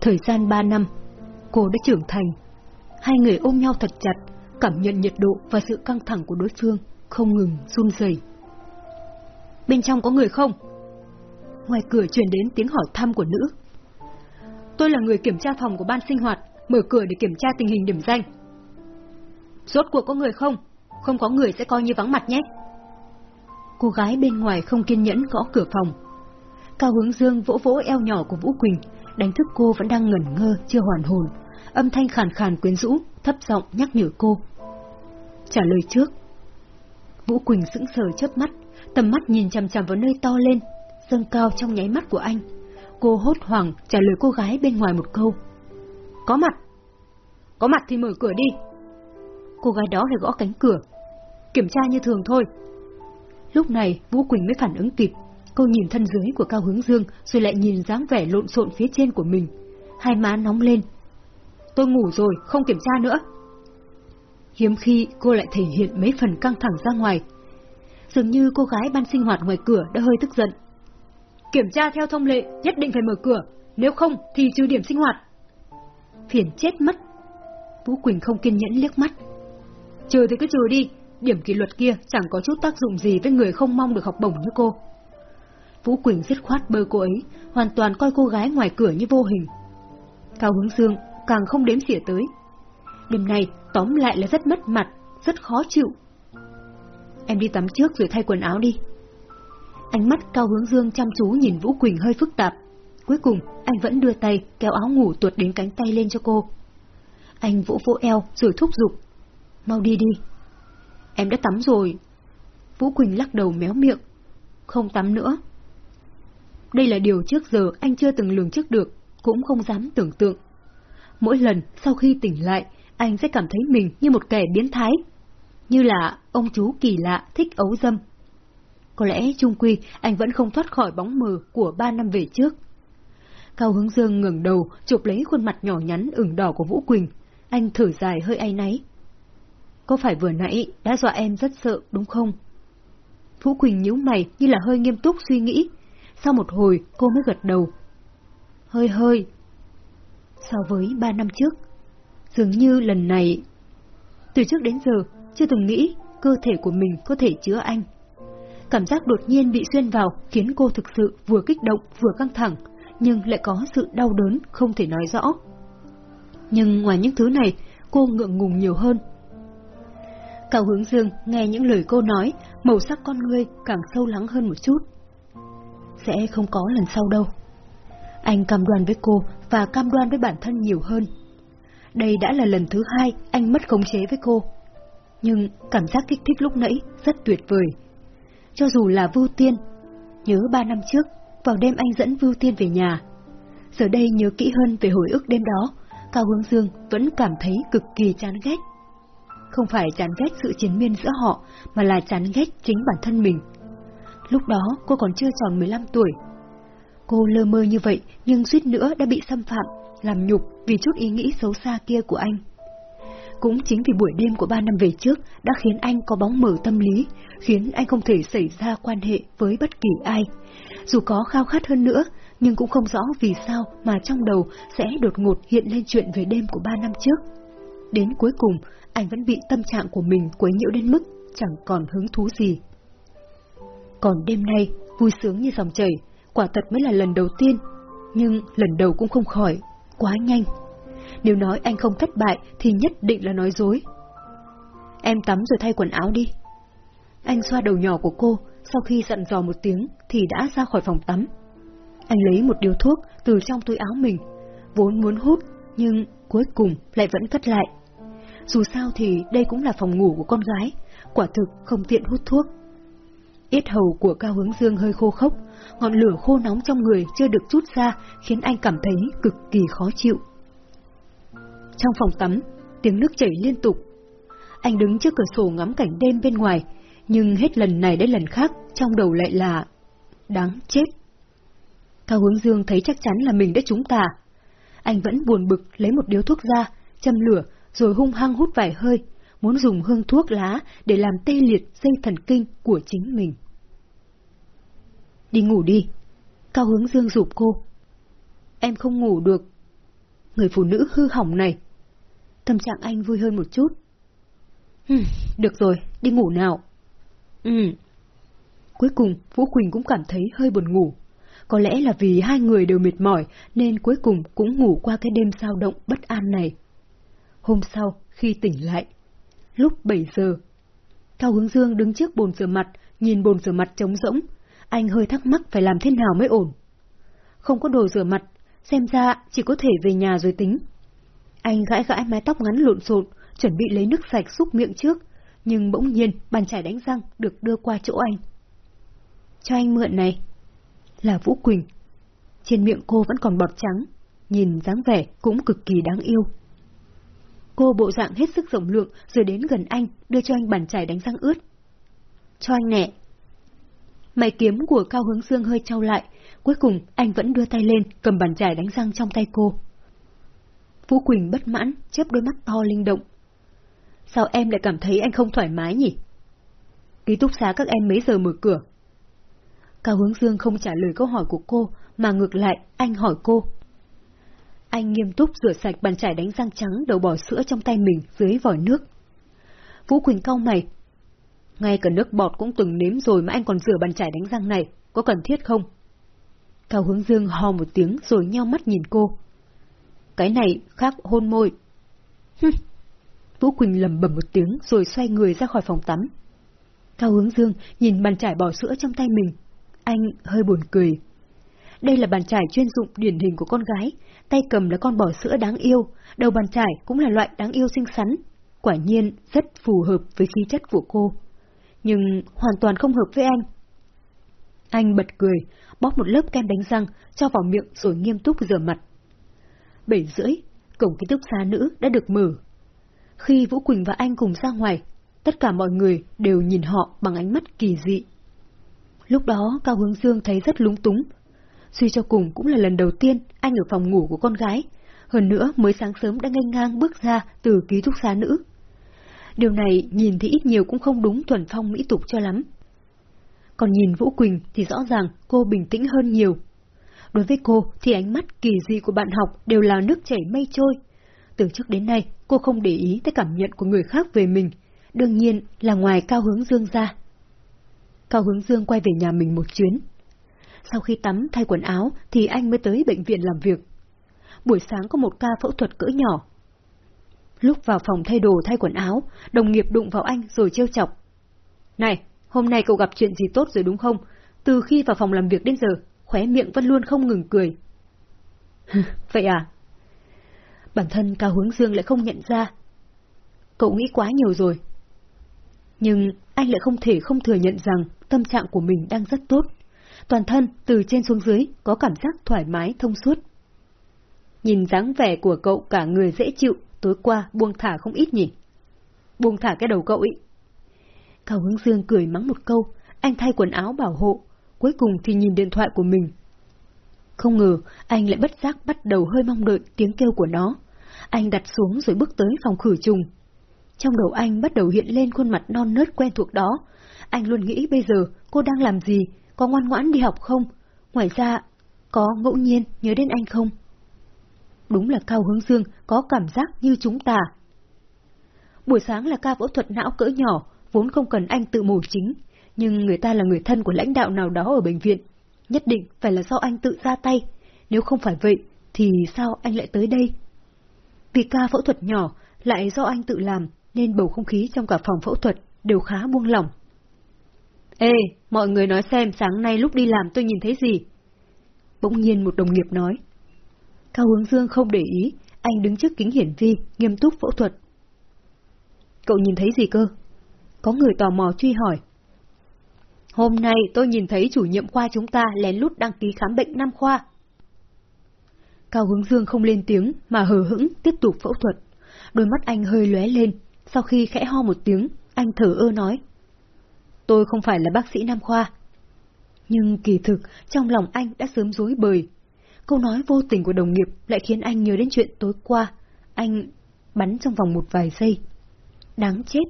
Thời gian ba năm, cô đã trưởng thành. Hai người ôm nhau thật chặt, cảm nhận nhiệt độ và sự căng thẳng của đối phương, không ngừng run rẩy. Bên trong có người không? Ngoài cửa truyền đến tiếng hỏi thăm của nữ. Tôi là người kiểm tra phòng của ban sinh hoạt, mở cửa để kiểm tra tình hình điểm danh. Rốt cuộc có người không? Không có người sẽ coi như vắng mặt nhé. Cô gái bên ngoài không kiên nhẫn gõ cửa phòng. Cao hướng dương vỗ vỗ eo nhỏ của Vũ Quỳnh, đánh thức cô vẫn đang ngẩn ngơ, chưa hoàn hồn. Âm thanh khàn khàn quyến rũ, thấp giọng nhắc nhở cô. Trả lời trước. Vũ Quỳnh sững sờ chớp mắt, tầm mắt nhìn chằm chằm vào nơi to lên, dâng cao trong nháy mắt của anh. Cô hốt hoảng trả lời cô gái bên ngoài một câu. Có mặt. Có mặt thì mở cửa đi. Cô gái đó lại gõ cánh cửa. Kiểm tra như thường thôi. Lúc này Vũ Quỳnh mới phản ứng kịp. Cô nhìn thân dưới của Cao Hướng Dương rồi lại nhìn dáng vẻ lộn xộn phía trên của mình. Hai má nóng lên. Tôi ngủ rồi, không kiểm tra nữa. Hiếm khi cô lại thể hiện mấy phần căng thẳng ra ngoài. Dường như cô gái ban sinh hoạt ngoài cửa đã hơi tức giận. Kiểm tra theo thông lệ, nhất định phải mở cửa, nếu không thì trừ điểm sinh hoạt. Phiền chết mất. Vũ Quỳnh không kiên nhẫn liếc mắt. Trừ thì cứ trừ đi, điểm kỷ luật kia chẳng có chút tác dụng gì với người không mong được học bổng như cô. Vũ Quỳnh dứt khoát bơ cô ấy, hoàn toàn coi cô gái ngoài cửa như vô hình. Cao Hướng Dương càng không đếm xỉa tới. Đêm này tóm lại là rất mất mặt, rất khó chịu. Em đi tắm trước rồi thay quần áo đi. Ánh mắt Cao Hướng Dương chăm chú nhìn Vũ Quỳnh hơi phức tạp. Cuối cùng, anh vẫn đưa tay kéo áo ngủ tuột đến cánh tay lên cho cô. Anh vỗ vỗ eo rồi thúc giục. Mau đi đi. Em đã tắm rồi. Vũ Quỳnh lắc đầu méo miệng. Không tắm nữa. Đây là điều trước giờ anh chưa từng lường trước được, cũng không dám tưởng tượng. Mỗi lần sau khi tỉnh lại, anh sẽ cảm thấy mình như một kẻ biến thái. Như là ông chú kỳ lạ thích ấu dâm. Có lẽ trung quy anh vẫn không thoát khỏi bóng mờ của ba năm về trước. Cao Hướng Dương ngẩng đầu, chụp lấy khuôn mặt nhỏ nhắn ửng đỏ của Vũ Quỳnh. Anh thở dài hơi áy náy. Có phải vừa nãy đã dọa em rất sợ đúng không? Vũ Quỳnh nhíu mày như là hơi nghiêm túc suy nghĩ. Sau một hồi cô mới gật đầu. Hơi hơi. So với ba năm trước, dường như lần này... Từ trước đến giờ, chưa từng nghĩ cơ thể của mình có thể chứa anh. Cảm giác đột nhiên bị xuyên vào khiến cô thực sự vừa kích động vừa căng thẳng, nhưng lại có sự đau đớn không thể nói rõ. Nhưng ngoài những thứ này, cô ngượng ngùng nhiều hơn. Cao hướng dương nghe những lời cô nói, màu sắc con ngươi càng sâu lắng hơn một chút. Sẽ không có lần sau đâu. Anh cam đoan với cô và cam đoan với bản thân nhiều hơn. Đây đã là lần thứ hai anh mất khống chế với cô. Nhưng cảm giác kích thích lúc nãy rất tuyệt vời. Cho dù là Vưu Tiên, nhớ ba năm trước, vào đêm anh dẫn Vưu Tiên về nhà. Giờ đây nhớ kỹ hơn về hồi ức đêm đó, Cao Hướng Dương vẫn cảm thấy cực kỳ chán ghét. Không phải chán ghét sự chiến miên giữa họ, mà là chán ghét chính bản thân mình. Lúc đó cô còn chưa tròn 15 tuổi. Cô lơ mơ như vậy nhưng suýt nữa đã bị xâm phạm, làm nhục vì chút ý nghĩ xấu xa kia của anh. Cũng chính vì buổi đêm của ba năm về trước đã khiến anh có bóng mở tâm lý, khiến anh không thể xảy ra quan hệ với bất kỳ ai. Dù có khao khát hơn nữa, nhưng cũng không rõ vì sao mà trong đầu sẽ đột ngột hiện lên chuyện về đêm của ba năm trước. Đến cuối cùng, anh vẫn bị tâm trạng của mình quấy nhiễu đến mức chẳng còn hứng thú gì. Còn đêm nay, vui sướng như dòng chảy, quả thật mới là lần đầu tiên, nhưng lần đầu cũng không khỏi, quá nhanh. Nếu nói anh không thất bại thì nhất định là nói dối. Em tắm rồi thay quần áo đi. Anh xoa đầu nhỏ của cô, sau khi dặn dò một tiếng thì đã ra khỏi phòng tắm. Anh lấy một điếu thuốc từ trong túi áo mình, vốn muốn hút nhưng cuối cùng lại vẫn cất lại. Dù sao thì đây cũng là phòng ngủ của con gái, quả thực không tiện hút thuốc. Yết hầu của Cao Hướng Dương hơi khô khốc, ngọn lửa khô nóng trong người chưa được chút ra khiến anh cảm thấy cực kỳ khó chịu. Trong phòng tắm, tiếng nước chảy liên tục. Anh đứng trước cửa sổ ngắm cảnh đêm bên ngoài, nhưng hết lần này đến lần khác trong đầu lại là... Đáng chết. Cao Hướng Dương thấy chắc chắn là mình đã trúng tà. Anh vẫn buồn bực lấy một điếu thuốc ra, châm lửa, rồi hung hăng hút vài hơi, muốn dùng hương thuốc lá để làm tê liệt dây thần kinh của chính mình. Đi ngủ đi. Cao Hướng Dương rụp cô. Em không ngủ được. người phụ nữ hư hỏng này. Tâm trạng anh vui hơn một chút. Ừ, được rồi, đi ngủ nào. Ừ. Cuối cùng, Vũ Quỳnh cũng cảm thấy hơi buồn ngủ. Có lẽ là vì hai người đều mệt mỏi nên cuối cùng cũng ngủ qua cái đêm sao động bất an này. Hôm sau, khi tỉnh lại, lúc 7 giờ, Cao Hướng Dương đứng trước bồn rửa mặt, nhìn bồn rửa mặt trống rỗng. Anh hơi thắc mắc phải làm thế nào mới ổn. Không có đồ rửa mặt, xem ra chỉ có thể về nhà rồi tính. Anh gãi gãi mái tóc ngắn lộn xộn, chuẩn bị lấy nước sạch xúc miệng trước, nhưng bỗng nhiên bàn chải đánh răng được đưa qua chỗ anh. Cho anh mượn này. Là Vũ Quỳnh. Trên miệng cô vẫn còn bọt trắng, nhìn dáng vẻ cũng cực kỳ đáng yêu. Cô bộ dạng hết sức rộng lượng rồi đến gần anh, đưa cho anh bàn chải đánh răng ướt. Cho anh nè. Mày kiếm của Cao Hướng Dương hơi trao lại, cuối cùng anh vẫn đưa tay lên cầm bàn chải đánh răng trong tay cô. Vũ Quỳnh bất mãn, chớp đôi mắt to linh động. Sao em lại cảm thấy anh không thoải mái nhỉ? Ký túc xá các em mấy giờ mở cửa? Cao Hướng Dương không trả lời câu hỏi của cô, mà ngược lại, anh hỏi cô. Anh nghiêm túc rửa sạch bàn chải đánh răng trắng đầu bò sữa trong tay mình dưới vòi nước. Vũ Quỳnh cau mày. Ngay cả nước bọt cũng từng nếm rồi mà anh còn rửa bàn chải đánh răng này, có cần thiết không? Cao Hướng Dương ho một tiếng rồi nheo mắt nhìn cô. Cái này khác hôn môi. Hừm. Vũ Quỳnh lầm bầm một tiếng rồi xoay người ra khỏi phòng tắm. Cao Hướng Dương nhìn bàn chải bò sữa trong tay mình. Anh hơi buồn cười. Đây là bàn chải chuyên dụng điển hình của con gái, tay cầm là con bò sữa đáng yêu, đầu bàn chải cũng là loại đáng yêu xinh xắn. Quả nhiên rất phù hợp với khí chất của cô. Nhưng hoàn toàn không hợp với anh. Anh bật cười, bóp một lớp kem đánh răng, cho vào miệng rồi nghiêm túc rửa mặt. Bảy rưỡi, cổng ký túc xá nữ đã được mở. Khi Vũ Quỳnh và anh cùng ra ngoài, tất cả mọi người đều nhìn họ bằng ánh mắt kỳ dị. Lúc đó Cao Hướng Dương thấy rất lúng túng, Suy cho cùng cũng là lần đầu tiên anh ở phòng ngủ của con gái, hơn nữa mới sáng sớm đã nghênh ngang bước ra từ ký túc xá nữ. Điều này nhìn thì ít nhiều cũng không đúng thuần phong mỹ tục cho lắm. Còn nhìn Vũ Quỳnh thì rõ ràng cô bình tĩnh hơn nhiều. Đối với cô thì ánh mắt kỳ dị của bạn học đều là nước chảy mây trôi. Từ trước đến nay cô không để ý tới cảm nhận của người khác về mình, đương nhiên là ngoài Cao Hướng Dương ra. Cao Hướng Dương quay về nhà mình một chuyến, sau khi tắm thay quần áo thì anh mới tới bệnh viện làm việc. Buổi sáng có một ca phẫu thuật cỡ nhỏ. Lúc vào phòng thay đồ thay quần áo, đồng nghiệp đụng vào anh rồi trêu chọc. Này, hôm nay cậu gặp chuyện gì tốt rồi đúng không? Từ khi vào phòng làm việc đến giờ, khóe miệng vẫn luôn không ngừng cười. Vậy à? Bản thân Cao Hướng Dương lại không nhận ra. Cậu nghĩ quá nhiều rồi. Nhưng anh lại không thể không thừa nhận rằng tâm trạng của mình đang rất tốt toàn thân từ trên xuống dưới có cảm giác thoải mái thông suốt. Nhìn dáng vẻ của cậu cả người dễ chịu, tối qua buông thả không ít nhỉ? Buông thả cái đầu cậu ý. Cao Hướng Dương cười mắng một câu, anh thay quần áo bảo hộ, cuối cùng thì nhìn điện thoại của mình. Không ngờ, anh lại bất giác bắt đầu hơi mong đợi tiếng kêu của nó. Anh đặt xuống rồi bước tới phòng khử trùng. Trong đầu anh bắt đầu hiện lên khuôn mặt non nớt quen thuộc đó. Anh luôn nghĩ bây giờ cô đang làm gì có ngoan ngoãn đi học không? Ngoài ra, có ngẫu nhiên nhớ đến anh không? Đúng là Cao Hướng Dương có cảm giác như chúng ta. Buổi sáng là ca phẫu thuật não cỡ nhỏ, vốn không cần anh tự mổ chính, nhưng người ta là người thân của lãnh đạo nào đó ở bệnh viện. Nhất định phải là do anh tự ra tay, nếu không phải vậy, thì sao anh lại tới đây? Vì ca phẫu thuật nhỏ lại do anh tự làm, nên bầu không khí trong cả phòng phẫu thuật đều khá buông lỏng. Ê, mọi người nói xem sáng nay lúc đi làm tôi nhìn thấy gì? Bỗng nhiên một đồng nghiệp nói. Cao Hướng Dương không để ý, anh đứng trước kính hiển vi, nghiêm túc phẫu thuật. Cậu nhìn thấy gì cơ? Có người tò mò truy hỏi. Hôm nay tôi nhìn thấy chủ nhiệm khoa chúng ta lén lút đăng ký khám bệnh năm khoa. Cao Hướng Dương không lên tiếng mà hờ hững tiếp tục phẫu thuật. Đôi mắt anh hơi lóe lên, sau khi khẽ ho một tiếng, anh thở ơ nói tôi không phải là bác sĩ Nam Khoa. Nhưng kỳ thực, trong lòng anh đã sớm dối bời. Câu nói vô tình của đồng nghiệp lại khiến anh nhớ đến chuyện tối qua. Anh bắn trong vòng một vài giây. Đáng chết,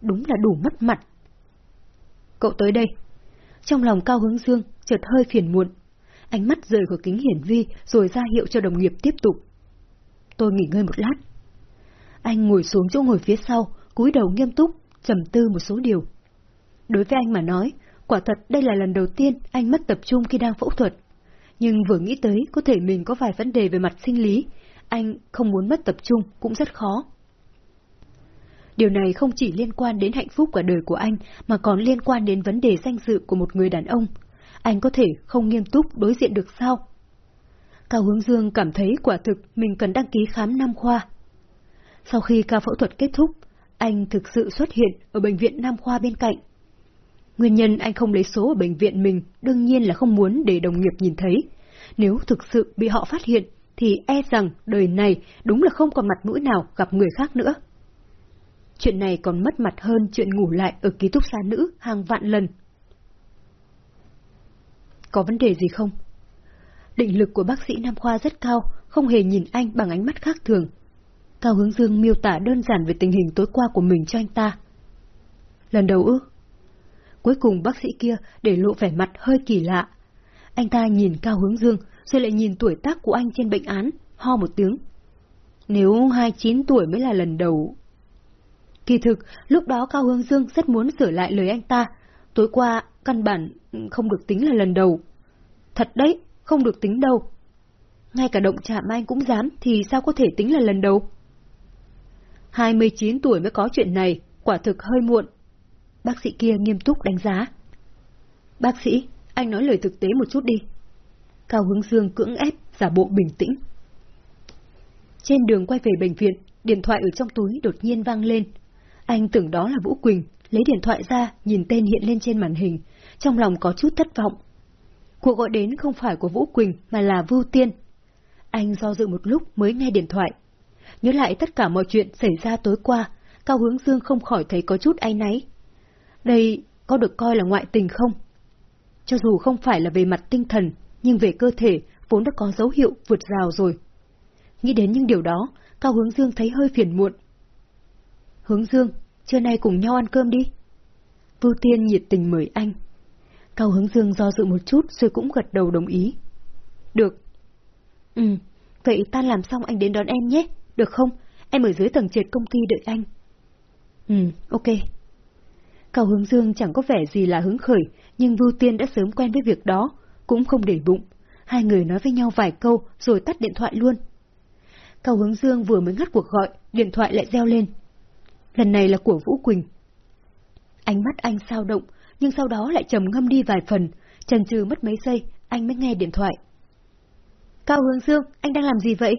đúng là đủ mất mặt. Cậu tới đây. Trong lòng Cao Hướng Dương chợt hơi phiền muộn. Ánh mắt rời khỏi kính hiển vi rồi ra hiệu cho đồng nghiệp tiếp tục. tôi nghỉ ngơi một lát. Anh ngồi xuống chỗ ngồi phía sau, cúi đầu nghiêm túc, trầm tư một số điều. Đối với anh mà nói, quả thật đây là lần đầu tiên anh mất tập trung khi đang phẫu thuật. Nhưng vừa nghĩ tới có thể mình có vài vấn đề về mặt sinh lý, anh không muốn mất tập trung cũng rất khó. Điều này không chỉ liên quan đến hạnh phúc cả đời của anh, mà còn liên quan đến vấn đề danh dự của một người đàn ông. Anh có thể không nghiêm túc đối diện được sao? Cao Hướng Dương cảm thấy quả thực mình cần đăng ký khám Nam Khoa. Sau khi ca phẫu thuật kết thúc, anh thực sự xuất hiện ở bệnh viện Nam Khoa bên cạnh. Nguyên nhân anh không lấy số ở bệnh viện mình đương nhiên là không muốn để đồng nghiệp nhìn thấy. Nếu thực sự bị họ phát hiện, thì e rằng đời này đúng là không còn mặt mũi nào gặp người khác nữa. Chuyện này còn mất mặt hơn chuyện ngủ lại ở ký túc xá nữ hàng vạn lần. Có vấn đề gì không? Định lực của bác sĩ Nam Khoa rất cao, không hề nhìn anh bằng ánh mắt khác thường. Cao Hướng Dương miêu tả đơn giản về tình hình tối qua của mình cho anh ta. Lần đầu ư? Cuối cùng bác sĩ kia để lộ vẻ mặt hơi kỳ lạ. Anh ta nhìn Cao Hướng Dương, rồi lại nhìn tuổi tác của anh trên bệnh án, ho một tiếng. Nếu 29 tuổi mới là lần đầu... Kỳ thực, lúc đó Cao Hướng Dương rất muốn sửa lại lời anh ta. Tối qua, căn bản không được tính là lần đầu. Thật đấy, không được tính đâu. Ngay cả động chạm anh cũng dám thì sao có thể tính là lần đầu? 29 tuổi mới có chuyện này, quả thực hơi muộn. Bác sĩ kia nghiêm túc đánh giá. Bác sĩ, anh nói lời thực tế một chút đi. Cao Hướng Dương cưỡng ép, giả bộ bình tĩnh. Trên đường quay về bệnh viện, điện thoại ở trong túi đột nhiên vang lên. Anh tưởng đó là Vũ Quỳnh, lấy điện thoại ra, nhìn tên hiện lên trên màn hình, trong lòng có chút thất vọng. Cuộc gọi đến không phải của Vũ Quỳnh mà là Vưu Tiên. Anh do dự một lúc mới nghe điện thoại. Nhớ lại tất cả mọi chuyện xảy ra tối qua, Cao Hướng Dương không khỏi thấy có chút áy náy. Đây có được coi là ngoại tình không? Cho dù không phải là về mặt tinh thần, nhưng về cơ thể vốn đã có dấu hiệu vượt rào rồi. Nghĩ đến những điều đó, Cao Hướng Dương thấy hơi phiền muộn. Hướng Dương, trưa nay cùng nhau ăn cơm đi. Vưu Tiên nhiệt tình mời anh. Cao Hướng Dương do dự một chút rồi cũng gật đầu đồng ý. Được. Ừ, vậy ta làm xong anh đến đón em nhé, được không? Em ở dưới tầng trệt công ty đợi anh. Ừ, ok. Cao Hướng Dương chẳng có vẻ gì là hứng khởi, nhưng Vưu Tiên đã sớm quen với việc đó, cũng không để bụng. Hai người nói với nhau vài câu rồi tắt điện thoại luôn. Cao Hướng Dương vừa mới ngắt cuộc gọi, điện thoại lại reo lên. Lần này là của Vũ Quỳnh. Ánh mắt anh sao động, nhưng sau đó lại trầm ngâm đi vài phần, chần chừ mất mấy giây, anh mới nghe điện thoại. Cao Hướng Dương, anh đang làm gì vậy?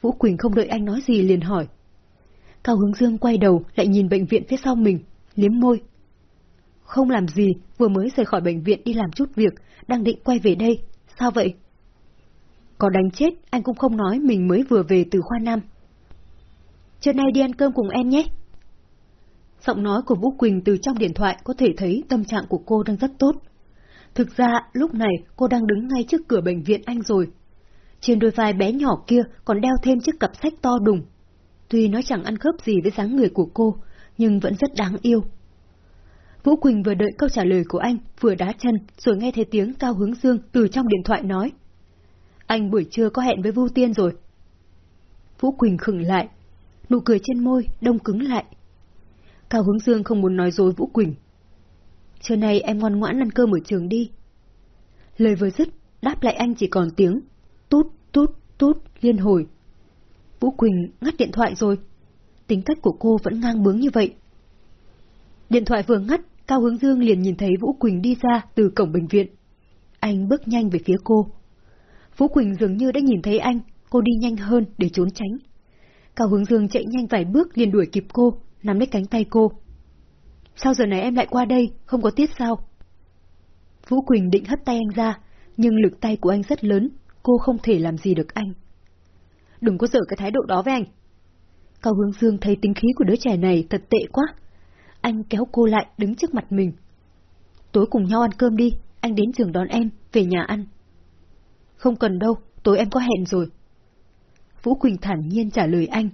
Vũ Quỳnh không đợi anh nói gì liền hỏi. Cao Hướng Dương quay đầu lại nhìn bệnh viện phía sau mình, liếm môi. Không làm gì, vừa mới rời khỏi bệnh viện đi làm chút việc, đang định quay về đây, sao vậy? Có đánh chết, anh cũng không nói mình mới vừa về từ khoa Nam. Trưa nay đi ăn cơm cùng em nhé. Giọng nói của Vũ Quỳnh từ trong điện thoại có thể thấy tâm trạng của cô đang rất tốt. Thực ra, lúc này cô đang đứng ngay trước cửa bệnh viện anh rồi. Trên đôi vai bé nhỏ kia còn đeo thêm chiếc cặp sách to đùng. Tuy nó chẳng ăn khớp gì với dáng người của cô, nhưng vẫn rất đáng yêu. Vũ Quỳnh vừa đợi câu trả lời của anh, vừa đá chân, rồi nghe thấy tiếng Cao Hướng Dương từ trong điện thoại nói. Anh buổi trưa có hẹn với Vu Tiên rồi. Vũ Quỳnh khựng lại, nụ cười trên môi đông cứng lại. Cao Hướng Dương không muốn nói dối Vũ Quỳnh. Trưa nay em ngoan ngoãn ăn cơm ở trường đi. Lời vừa dứt, đáp lại anh chỉ còn tiếng tút tút tút liên hồi. Vũ Quỳnh ngắt điện thoại rồi. Tính cách của cô vẫn ngang bướng như vậy. Điện thoại vừa ngắt, Cao Hướng Dương liền nhìn thấy Vũ Quỳnh đi ra từ cổng bệnh viện. Anh bước nhanh về phía cô. Vũ Quỳnh dường như đã nhìn thấy anh, cô đi nhanh hơn để trốn tránh. Cao Hướng Dương chạy nhanh vài bước liền đuổi kịp cô, nắm lấy cánh tay cô. Sao giờ này em lại qua đây, không có tiết sao? Vũ Quỳnh định hất tay anh ra, nhưng lực tay của anh rất lớn, cô không thể làm gì được anh. Đừng có dở cái thái độ đó với anh. Cao Hướng Dương thấy tính khí của đứa trẻ này thật tệ quá. Anh kéo cô lại đứng trước mặt mình. Tối cùng nhau ăn cơm đi, anh đến trường đón em, về nhà ăn. Không cần đâu, tối em có hẹn rồi. Vũ Quỳnh thản nhiên trả lời anh.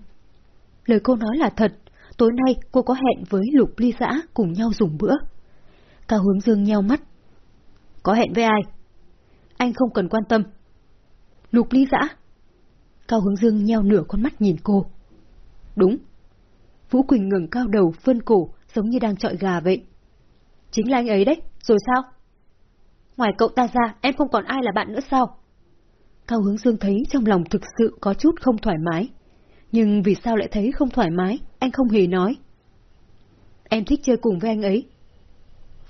Lời cô nói là thật, tối nay cô có hẹn với Lục Ly Giã cùng nhau dùng bữa. Cao Hướng Dương nheo mắt. Có hẹn với ai? Anh không cần quan tâm. Lục Ly Giã. Cao Hướng Dương nheo nửa con mắt nhìn cô. Đúng. Vũ Quỳnh ngừng cao đầu, vươn cổ, giống như đang trọi gà vậy. Chính là anh ấy đấy, rồi sao? Ngoài cậu ta ra, em không còn ai là bạn nữa sao? Cao Hướng Dương thấy trong lòng thực sự có chút không thoải mái. Nhưng vì sao lại thấy không thoải mái, anh không hề nói. Em thích chơi cùng với anh ấy.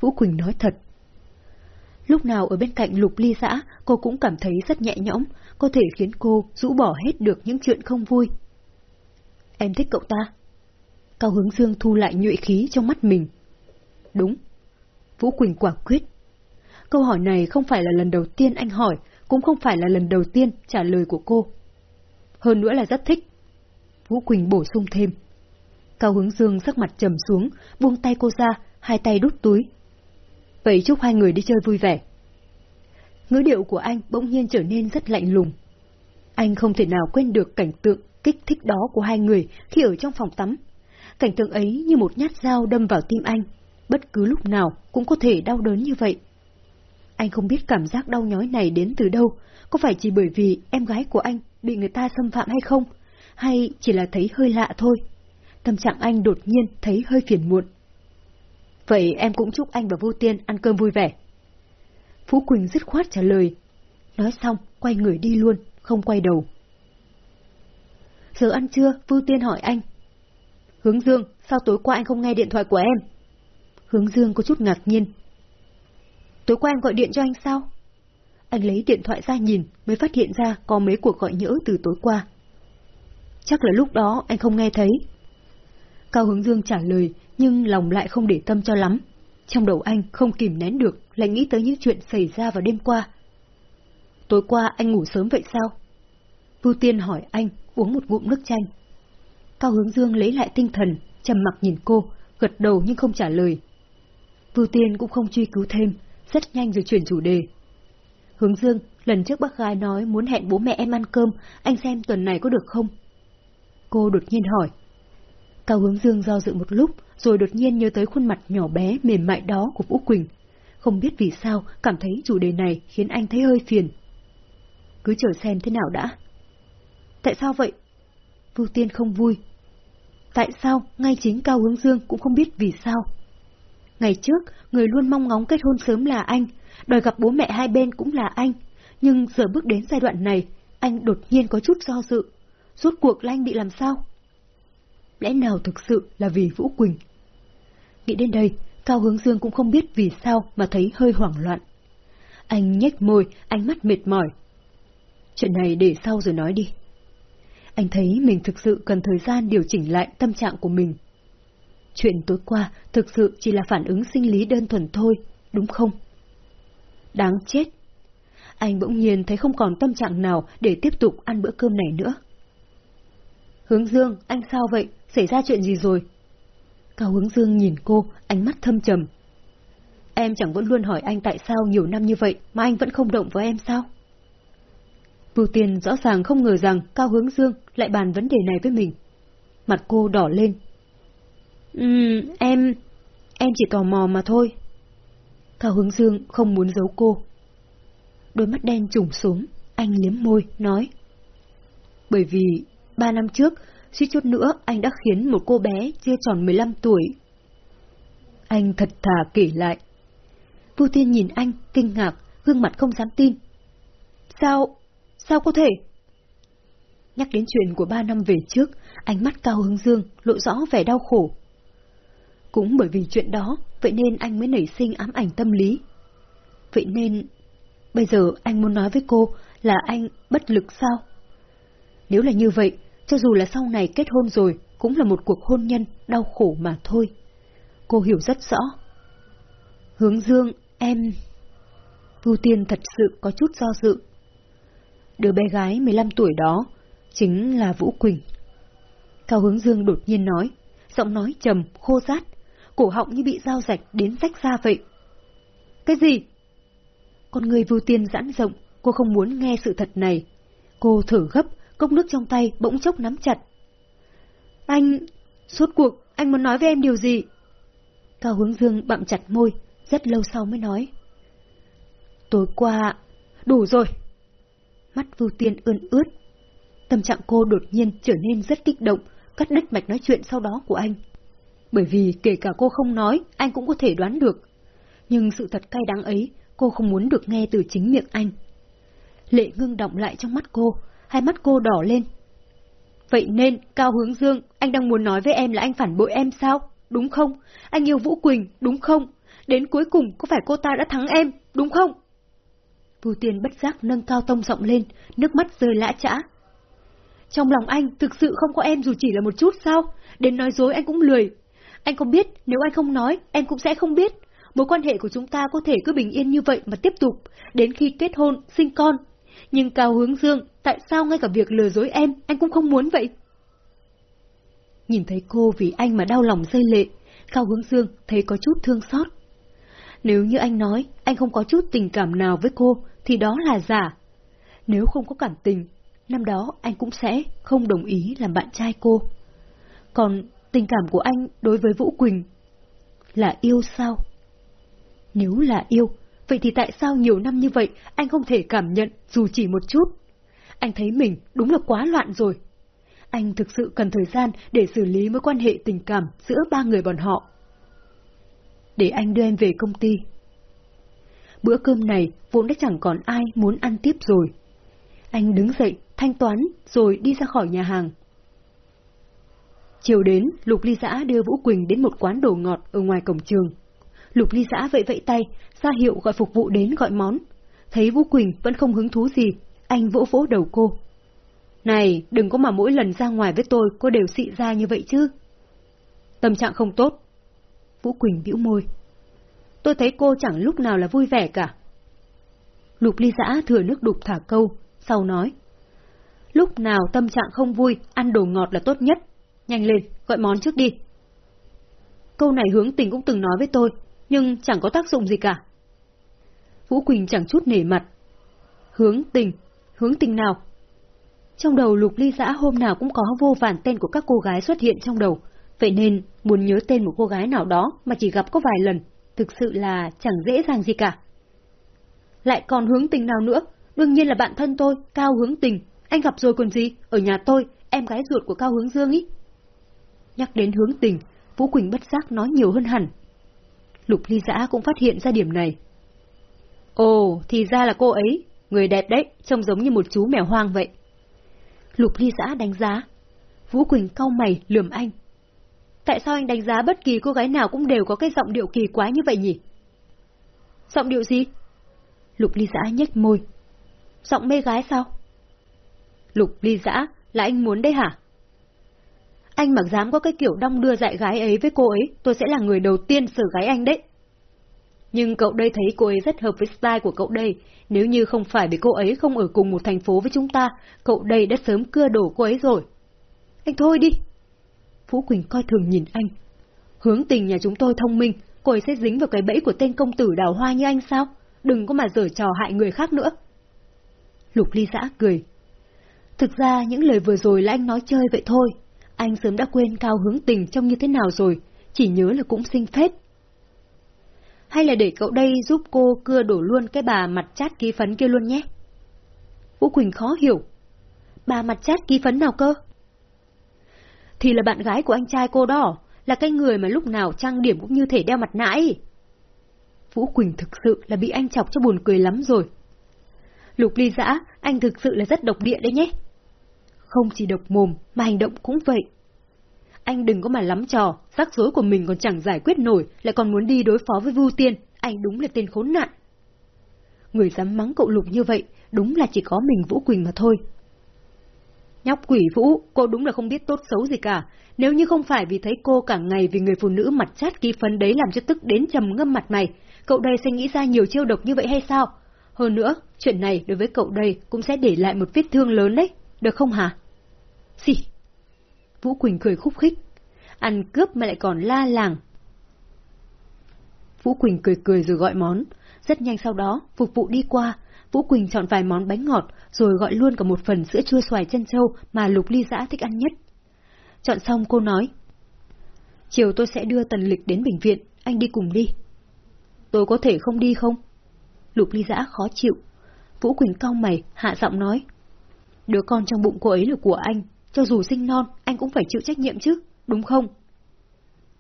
Vũ Quỳnh nói thật. Lúc nào ở bên cạnh lục ly xã, cô cũng cảm thấy rất nhẹ nhõm, có thể khiến cô rũ bỏ hết được những chuyện không vui. Em thích cậu ta. Cao Hướng Dương thu lại nhuệ khí trong mắt mình. Đúng. Vũ Quỳnh quả quyết. Câu hỏi này không phải là lần đầu tiên anh hỏi, cũng không phải là lần đầu tiên trả lời của cô. Hơn nữa là rất thích. Vũ Quỳnh bổ sung thêm. Cao Hướng Dương sắc mặt trầm xuống, buông tay cô ra, hai tay đút túi. Vậy chúc hai người đi chơi vui vẻ. Ngữ điệu của anh bỗng nhiên trở nên rất lạnh lùng. Anh không thể nào quên được cảnh tượng kích thích đó của hai người khi ở trong phòng tắm. Cảnh tượng ấy như một nhát dao đâm vào tim anh, bất cứ lúc nào cũng có thể đau đớn như vậy. Anh không biết cảm giác đau nhói này đến từ đâu, có phải chỉ bởi vì em gái của anh bị người ta xâm phạm hay không, hay chỉ là thấy hơi lạ thôi. Tâm trạng anh đột nhiên thấy hơi phiền muộn. Vậy em cũng chúc anh và Vô Tiên ăn cơm vui vẻ. Phú Quỳnh dứt khoát trả lời. Nói xong, quay người đi luôn, không quay đầu. Giờ ăn trưa, Vưu Tiên hỏi anh. Hướng Dương, sao tối qua anh không nghe điện thoại của em? Hướng Dương có chút ngạc nhiên. Tối qua em gọi điện cho anh sao? Anh lấy điện thoại ra nhìn, mới phát hiện ra có mấy cuộc gọi nhỡ từ tối qua. Chắc là lúc đó anh không nghe thấy. Cao Hướng Dương trả lời, nhưng lòng lại không để tâm cho lắm. Trong đầu anh không kìm nén được, lại nghĩ tới những chuyện xảy ra vào đêm qua. Tối qua anh ngủ sớm vậy sao? Vưu Tiên hỏi anh, uống một ngụm nước chanh. Cao Hướng Dương lấy lại tinh thần, trầm mặc nhìn cô, gật đầu nhưng không trả lời. Vưu Tiên cũng không truy cứu thêm, rất nhanh rồi chuyển chủ đề. Hướng Dương, lần trước bác gái nói muốn hẹn bố mẹ em ăn cơm, anh xem tuần này có được không? Cô đột nhiên hỏi. Cao Hướng Dương do dự một lúc, rồi đột nhiên nhớ tới khuôn mặt nhỏ bé mềm mại đó của Vũ Quỳnh. Không biết vì sao, cảm thấy chủ đề này khiến anh thấy hơi phiền. Cứ chờ xem thế nào đã. Tại sao vậy? Vưu Tiên không vui. Tại sao ngay chính Cao Hướng Dương cũng không biết vì sao? Ngày trước, người luôn mong ngóng kết hôn sớm là anh, đòi gặp bố mẹ hai bên cũng là anh. Nhưng giờ bước đến giai đoạn này, anh đột nhiên có chút do dự. Rốt cuộc là anh bị làm sao? Lẽ nào thực sự là vì Vũ Quỳnh? Nghĩ đến đây, Cao Hướng Dương cũng không biết vì sao mà thấy hơi hoảng loạn. Anh nhếch môi, ánh mắt mệt mỏi. Chuyện này để sau rồi nói đi. Anh thấy mình thực sự cần thời gian điều chỉnh lại tâm trạng của mình. Chuyện tối qua thực sự chỉ là phản ứng sinh lý đơn thuần thôi, đúng không? Đáng chết! Anh bỗng nhiên thấy không còn tâm trạng nào để tiếp tục ăn bữa cơm này nữa. Hướng Dương, anh sao vậy? Xảy ra chuyện gì rồi? Cao Hướng Dương nhìn cô, ánh mắt thâm trầm. Em chẳng vẫn luôn hỏi anh tại sao nhiều năm như vậy mà anh vẫn không động với em sao? Vưu Tiên rõ ràng không ngờ rằng Cao Hướng Dương lại bàn vấn đề này với mình. Mặt cô đỏ lên. Ừm, em... em chỉ tò mò mà thôi. Cao Hướng Dương không muốn giấu cô. Đôi mắt đen trùng xuống, anh liếm môi, nói. Bởi vì, ba năm trước, suýt chút nữa anh đã khiến một cô bé chưa tròn 15 tuổi. Anh thật thà kể lại. Vu Tiên nhìn anh, kinh ngạc, gương mặt không dám tin. Sao, sao có thể? Nhắc đến chuyện của ba năm về trước, ánh mắt Cao Hướng Dương lộ rõ vẻ đau khổ. Cũng bởi vì chuyện đó, vậy nên anh mới nảy sinh ám ảnh tâm lý. Vậy nên, bây giờ anh muốn nói với cô là anh bất lực sao? Nếu là như vậy, cho dù là sau này kết hôn rồi, cũng là một cuộc hôn nhân đau khổ mà thôi. Cô hiểu rất rõ. Hướng dương, em... Vu Tiên thật sự có chút do dự. Đứa bé gái 15 tuổi đó chính là Vũ Quỳnh. Cao Hướng Dương đột nhiên nói, giọng nói trầm, khô rát, cổ họng như bị dao rạch đến rách ra vậy. Cái gì? Con người Vu Tiên giãn rộng, cô không muốn nghe sự thật này. Cô thở gấp, cốc nước trong tay bỗng chốc nắm chặt. Anh... Suốt cuộc, anh muốn nói với em điều gì? Cao Hướng Dương bặm chặt môi, rất lâu sau mới nói. Tối qua... Đủ rồi! Mắt Vưu Tiên ươn ướt. Tâm trạng cô đột nhiên trở nên rất kích động, cắt đứt mạch nói chuyện sau đó của anh. Bởi vì kể cả cô không nói, anh cũng có thể đoán được. Nhưng sự thật cay đắng ấy, cô không muốn được nghe từ chính miệng anh. Lệ ngưng động lại trong mắt cô, hai mắt cô đỏ lên. Vậy nên, Cao Hướng Dương, anh đang muốn nói với em là anh phản bội em sao? Đúng không? Anh yêu Vũ Quỳnh, đúng không? Đến cuối cùng có phải cô ta đã thắng em, đúng không? Thu Tiên bất giác nâng cao tông giọng lên, nước mắt rơi lã chã. Trong lòng anh thực sự không có em dù chỉ là một chút sao? Đến nói dối anh cũng lười. Anh không biết nếu anh không nói, em cũng sẽ không biết. Mối quan hệ của chúng ta có thể cứ bình yên như vậy mà tiếp tục, đến khi kết hôn, sinh con. Nhưng Cao Hướng Dương, tại sao ngay cả việc lừa dối em, anh cũng không muốn vậy? Nhìn thấy cô vì anh mà đau lòng rơi lệ, Cao Hướng Dương thấy có chút thương xót. Nếu như anh nói anh không có chút tình cảm nào với cô, thì đó là giả. Nếu không có cảm tình, năm đó anh cũng sẽ không đồng ý làm bạn trai cô. Còn tình cảm của anh đối với Vũ Quỳnh là yêu sao? Nếu là yêu, vậy thì tại sao nhiều năm như vậy anh không thể cảm nhận dù chỉ một chút? Anh thấy mình đúng là quá loạn rồi. Anh thực sự cần thời gian để xử lý mối quan hệ tình cảm giữa ba người bọn họ. Để anh đưa em về công ty. Bữa cơm này vốn đã chẳng còn ai muốn ăn tiếp rồi. Anh đứng dậy, thanh toán, rồi đi ra khỏi nhà hàng. Chiều đến, Lục Ly Giã đưa Vũ Quỳnh đến một quán đồ ngọt ở ngoài cổng trường. Lục Ly Giã vẫy vẫy tay, ra hiệu gọi phục vụ đến gọi món. Thấy Vũ Quỳnh vẫn không hứng thú gì, anh vỗ vỗ đầu cô. Này, đừng có mà mỗi lần ra ngoài với tôi cô đều xị ra như vậy chứ. Tâm trạng không tốt. Vũ Quỳnh bĩu môi. Tôi thấy cô chẳng lúc nào là vui vẻ cả. Lục ly giã thừa nước đục thả câu, sau nói. Lúc nào tâm trạng không vui, ăn đồ ngọt là tốt nhất. Nhanh lên, gọi món trước đi. Câu này hướng tình cũng từng nói với tôi, nhưng chẳng có tác dụng gì cả. Vũ Quỳnh chẳng chút nể mặt. Hướng tình, hướng tình nào? Trong đầu lục ly giã hôm nào cũng có vô vàn tên của các cô gái xuất hiện trong đầu, vậy nên muốn nhớ tên một cô gái nào đó mà chỉ gặp có vài lần, thực sự là chẳng dễ dàng gì cả. Lại còn hướng tình nào nữa, đương nhiên là bạn thân tôi, Cao Hướng Tình, anh gặp rồi còn gì, ở nhà tôi, em gái ruột của Cao Hướng Dương ý. Nhắc đến hướng tình, Vũ Quỳnh bất giác nói nhiều hơn hẳn. Lục ly giã cũng phát hiện ra điểm này. Ồ, thì ra là cô ấy, người đẹp đấy, trông giống như một chú mèo hoang vậy. Lục ly giã đánh giá. Vũ Quỳnh cau mày lườm anh. Tại sao anh đánh giá bất kỳ cô gái nào cũng đều có cái giọng điệu kỳ quái như vậy nhỉ? Giọng điệu gì? Lục ly giã nhếch môi. Giọng mê gái sao? Lục ly giã, là anh muốn đấy hả? Anh mặc dám có cái kiểu đong đưa dạy gái ấy với cô ấy, tôi sẽ là người đầu tiên xử gái anh đấy. Nhưng cậu đây thấy cô ấy rất hợp với style của cậu đây, nếu như không phải vì cô ấy không ở cùng một thành phố với chúng ta, cậu đây đã sớm cưa đổ cô ấy rồi. Anh thôi đi. Phú Quỳnh coi thường nhìn anh. Hướng tình nhà chúng tôi thông minh, cô ấy sẽ dính vào cái bẫy của tên công tử đào hoa như anh sao? Đừng có mà dở trò hại người khác nữa. Lục ly giã cười. Thực ra những lời vừa rồi là anh nói chơi vậy thôi. Anh sớm đã quên cao hướng tình trông như thế nào rồi, chỉ nhớ là cũng xinh phết hay là để cậu đây giúp cô cưa đổ luôn cái bà mặt chát ký phấn kia luôn nhé? Vũ Quỳnh khó hiểu. Bà mặt chát ký phấn nào cơ? Thì là bạn gái của anh trai cô đó, là cái người mà lúc nào trang điểm cũng như thể đeo mặt nạ ấy. Vũ Quỳnh thực sự là bị anh chọc cho buồn cười lắm rồi. Lục ly giã, anh thực sự là rất độc địa đấy nhé. Không chỉ độc mồm, mà hành động cũng vậy. Anh đừng có mà lắm trò, rắc rối của mình còn chẳng giải quyết nổi, lại còn muốn đi đối phó với Vu Tiên, anh đúng là tên khốn nạn. Người dám mắng cậu Lục như vậy, đúng là chỉ có mình Vũ Quỳnh mà thôi. Nhóc quỷ Vũ, cô đúng là không biết tốt xấu gì cả. Nếu như không phải vì thấy cô cả ngày vì người phụ nữ mặt chát kỳ phấn đấy làm cho tức đến trầm ngâm mặt mày, cậu đây sẽ nghĩ ra nhiều chiêu độc như vậy hay sao? Hơn nữa, chuyện này đối với cậu đây cũng sẽ để lại một vết thương lớn đấy, được không hả? Xì, Vũ Quỳnh cười khúc khích. Ăn cướp mà lại còn la làng. Vũ Quỳnh cười cười rồi gọi món. Rất nhanh sau đó, phục vụ đi qua, Vũ Quỳnh chọn vài món bánh ngọt, rồi gọi luôn cả một phần sữa chua xoài chân châu mà Lục Ly Giã thích ăn nhất. Chọn xong cô nói. Chiều tôi sẽ đưa Tần Lịch đến bệnh viện, anh đi cùng đi. Tôi có thể không đi không? Lục Ly Giã khó chịu. Vũ Quỳnh cau mày, hạ giọng nói. Đứa con trong bụng cô ấy là của anh, cho dù sinh non, anh cũng phải chịu trách nhiệm chứ, đúng không?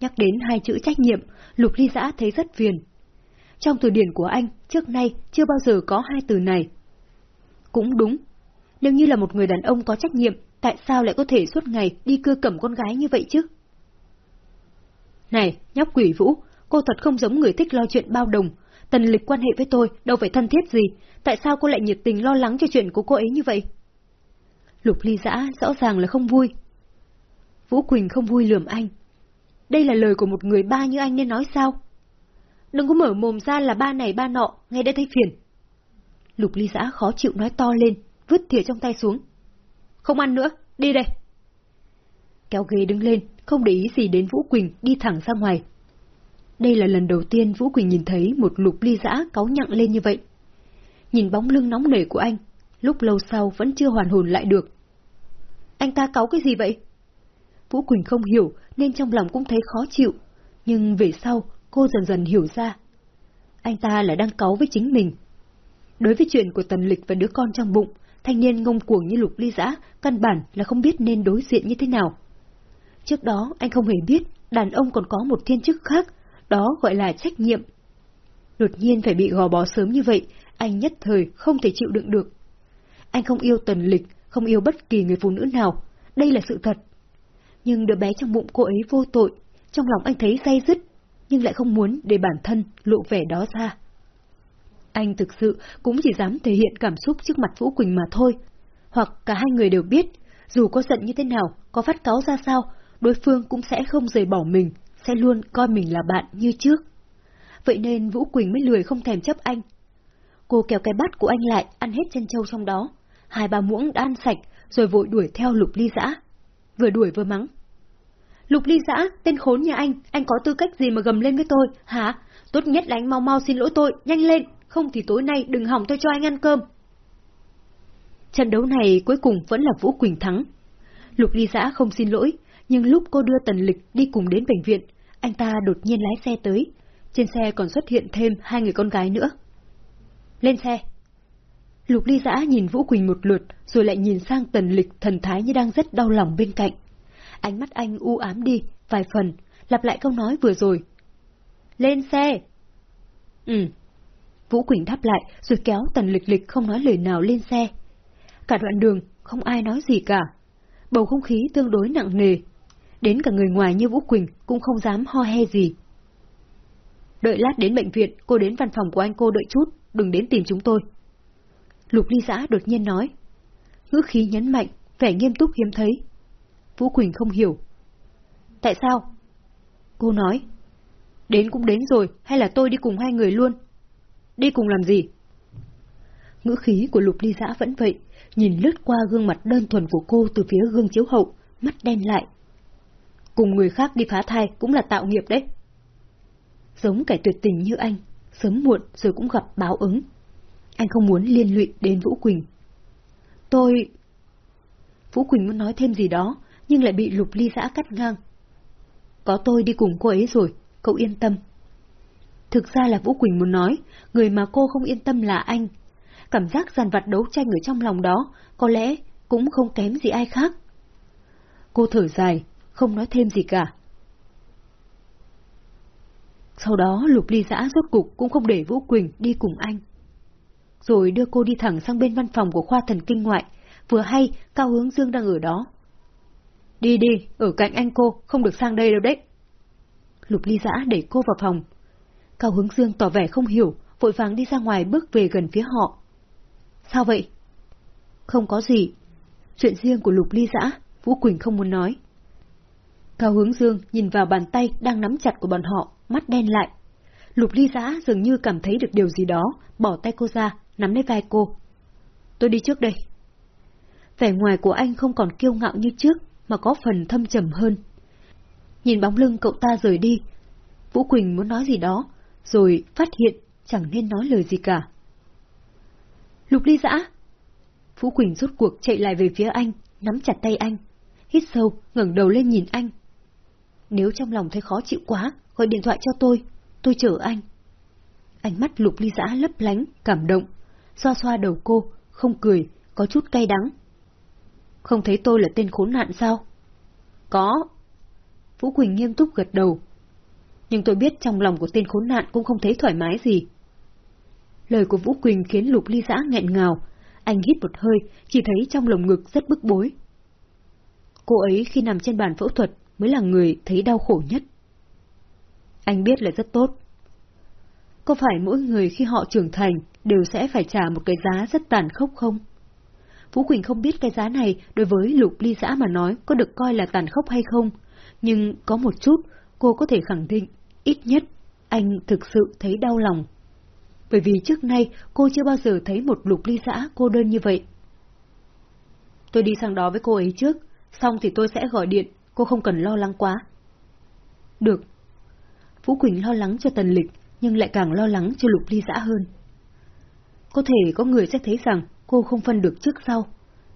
Nhắc đến hai chữ trách nhiệm, Lục Ly Giã thấy rất phiền. Trong từ điển của anh, trước nay chưa bao giờ có hai từ này. Cũng đúng. Nếu như là một người đàn ông có trách nhiệm, tại sao lại có thể suốt ngày đi cưa cẩm con gái như vậy chứ? Này, nhóc quỷ vũ, cô thật không giống người thích lo chuyện bao đồng. Tần lịch quan hệ với tôi đâu phải thân thiết gì, tại sao cô lại nhiệt tình lo lắng cho chuyện của cô ấy như vậy? Lục ly giã rõ ràng là không vui. Vũ Quỳnh không vui lườm anh. Đây là lời của một người ba như anh nên nói sao? Đừng có mở mồm ra là ba này ba nọ, nghe đã thấy phiền. Lục ly giã khó chịu nói to lên, vứt thìa trong tay xuống. Không ăn nữa, đi đây. Kéo ghế đứng lên, không để ý gì đến Vũ Quỳnh đi thẳng ra ngoài. Đây là lần đầu tiên Vũ Quỳnh nhìn thấy một lục ly giã cáu nhặng lên như vậy. Nhìn bóng lưng nóng nảy của anh, lúc lâu sau vẫn chưa hoàn hồn lại được. Anh ta cáu cái gì vậy? Vũ Quỳnh không hiểu nên trong lòng cũng thấy khó chịu, nhưng về sau cô dần dần hiểu ra. Anh ta là đang cáu với chính mình. Đối với chuyện của Tần Lịch và đứa con trong bụng, thanh niên ngông cuồng như lục ly giã, căn bản là không biết nên đối diện như thế nào. Trước đó anh không hề biết đàn ông còn có một thiên chức khác, đó gọi là trách nhiệm. Đột nhiên phải bị gò bó sớm như vậy, anh nhất thời không thể chịu đựng được. Anh không yêu Tần Lịch, không yêu bất kỳ người phụ nữ nào, đây là sự thật. Nhưng đứa bé trong bụng cô ấy vô tội, trong lòng anh thấy say dứt, nhưng lại không muốn để bản thân lộ vẻ đó ra. Anh thực sự cũng chỉ dám thể hiện cảm xúc trước mặt Vũ Quỳnh mà thôi. Hoặc cả hai người đều biết, dù có giận như thế nào, có phát cáo ra sao, đối phương cũng sẽ không rời bỏ mình, sẽ luôn coi mình là bạn như trước. Vậy nên Vũ Quỳnh mới lười không thèm chấp anh. Cô kéo cái bát của anh lại, ăn hết chân trâu trong đó. Hai ba muỗng đã ăn sạch, rồi vội đuổi theo lục ly giã. Vừa đuổi vừa mắng. Lục ly giã, tên khốn nhà anh, anh có tư cách gì mà gầm lên với tôi, hả? Tốt nhất là anh mau mau xin lỗi tôi, nhanh lên, không thì tối nay đừng hỏng tôi cho anh ăn cơm. Trận đấu này cuối cùng vẫn là Vũ Quỳnh thắng. Lục ly giã không xin lỗi, nhưng lúc cô đưa Tần Lịch đi cùng đến bệnh viện, anh ta đột nhiên lái xe tới. Trên xe còn xuất hiện thêm hai người con gái nữa. Lên xe! Lục ly giã nhìn Vũ Quỳnh một lượt, rồi lại nhìn sang Tần Lịch thần thái như đang rất đau lòng bên cạnh. Ánh mắt anh u ám đi, vài phần, lặp lại câu nói vừa rồi. Lên xe! Ừ. Vũ Quỳnh đáp lại, rồi kéo Tần Lịch Lịch không nói lời nào lên xe. Cả đoạn đường, không ai nói gì cả. Bầu không khí tương đối nặng nề, đến cả người ngoài như Vũ Quỳnh cũng không dám ho he gì. Đợi lát đến bệnh viện, cô đến văn phòng của anh cô đợi chút, đừng đến tìm chúng tôi. Lục ly giã đột nhiên nói. Ngữ khí nhấn mạnh, vẻ nghiêm túc hiếm thấy. Vũ Quỳnh không hiểu. Tại sao? Cô nói. Đến cũng đến rồi, hay là tôi đi cùng hai người luôn? Đi cùng làm gì? Ngữ khí của lục ly giã vẫn vậy, nhìn lướt qua gương mặt đơn thuần của cô từ phía gương chiếu hậu, mắt đen lại, cùng người khác đi phá thai cũng là tạo nghiệp đấy. Giống kẻ tuyệt tình như anh, sớm muộn rồi cũng gặp báo ứng. Anh không muốn liên lụy đến Vũ Quỳnh. Tôi... Vũ Quỳnh muốn nói thêm gì đó, nhưng lại bị lục ly giã cắt ngang. Có tôi đi cùng cô ấy rồi, cậu yên tâm. Thực ra là Vũ Quỳnh muốn nói, người mà cô không yên tâm là anh. Cảm giác giàn vặt đấu tranh ở trong lòng đó, có lẽ cũng không kém gì ai khác. Cô thở dài, không nói thêm gì cả. Sau đó Lục Ly Giã rốt cục cũng không để Vũ Quỳnh đi cùng anh. Rồi đưa cô đi thẳng sang bên văn phòng của khoa thần kinh ngoại, vừa hay Cao Hướng Dương đang ở đó. Đi đi, ở cạnh anh cô, không được sang đây đâu đấy. Lục Ly Giã đẩy cô vào phòng. Cao Hướng Dương tỏ vẻ không hiểu, vội vàng đi ra ngoài bước về gần phía họ. Sao vậy? Không có gì. Chuyện riêng của Lục Ly Giã, Vũ Quỳnh không muốn nói. Cao hướng dương nhìn vào bàn tay đang nắm chặt của bọn họ, mắt đen lại. Lục ly giã dường như cảm thấy được điều gì đó, bỏ tay cô ra, nắm lấy vai cô. Tôi đi trước đây. Vẻ ngoài của anh không còn kiêu ngạo như trước, mà có phần thâm trầm hơn. Nhìn bóng lưng cậu ta rời đi, Vũ Quỳnh muốn nói gì đó, rồi phát hiện chẳng nên nói lời gì cả. Lục ly Dã, Vũ Quỳnh rút cuộc chạy lại về phía anh, nắm chặt tay anh. Hít sâu, ngẩng đầu lên nhìn anh, nếu trong lòng thấy khó chịu quá, gọi điện thoại cho tôi, tôi chở anh. Ánh mắt lục ly Dã lấp lánh, cảm động, xoa xoa đầu cô, không cười, có chút cay đắng. Không thấy tôi là tên khốn nạn sao? Có. Vũ Quỳnh nghiêm túc gật đầu. Nhưng tôi biết trong lòng của tên khốn nạn cũng không thấy thoải mái gì. Lời của Vũ Quỳnh khiến Lục Ly Giã nghẹn ngào. Anh hít một hơi, chỉ thấy trong lồng ngực rất bức bối. Cô ấy khi nằm trên bàn phẫu thuật mới là người thấy đau khổ nhất. Anh biết là rất tốt. Có phải mỗi người khi họ trưởng thành đều sẽ phải trả một cái giá rất tàn khốc không? Vũ Quỳnh không biết cái giá này đối với Lục Ly Giã mà nói có được coi là tàn khốc hay không, nhưng có một chút cô có thể khẳng định, ít nhất anh thực sự thấy đau lòng. Bởi vì trước nay cô chưa bao giờ thấy một Lục Ly Giã cô đơn như vậy. Tôi đi sang đó với cô ấy trước, xong thì tôi sẽ gọi điện, cô không cần lo lắng quá. Được. Vũ Quỳnh lo lắng cho Tần Lịch, nhưng lại càng lo lắng cho Lục Ly Giã hơn. Có thể có người sẽ thấy rằng cô không phân được trước sau.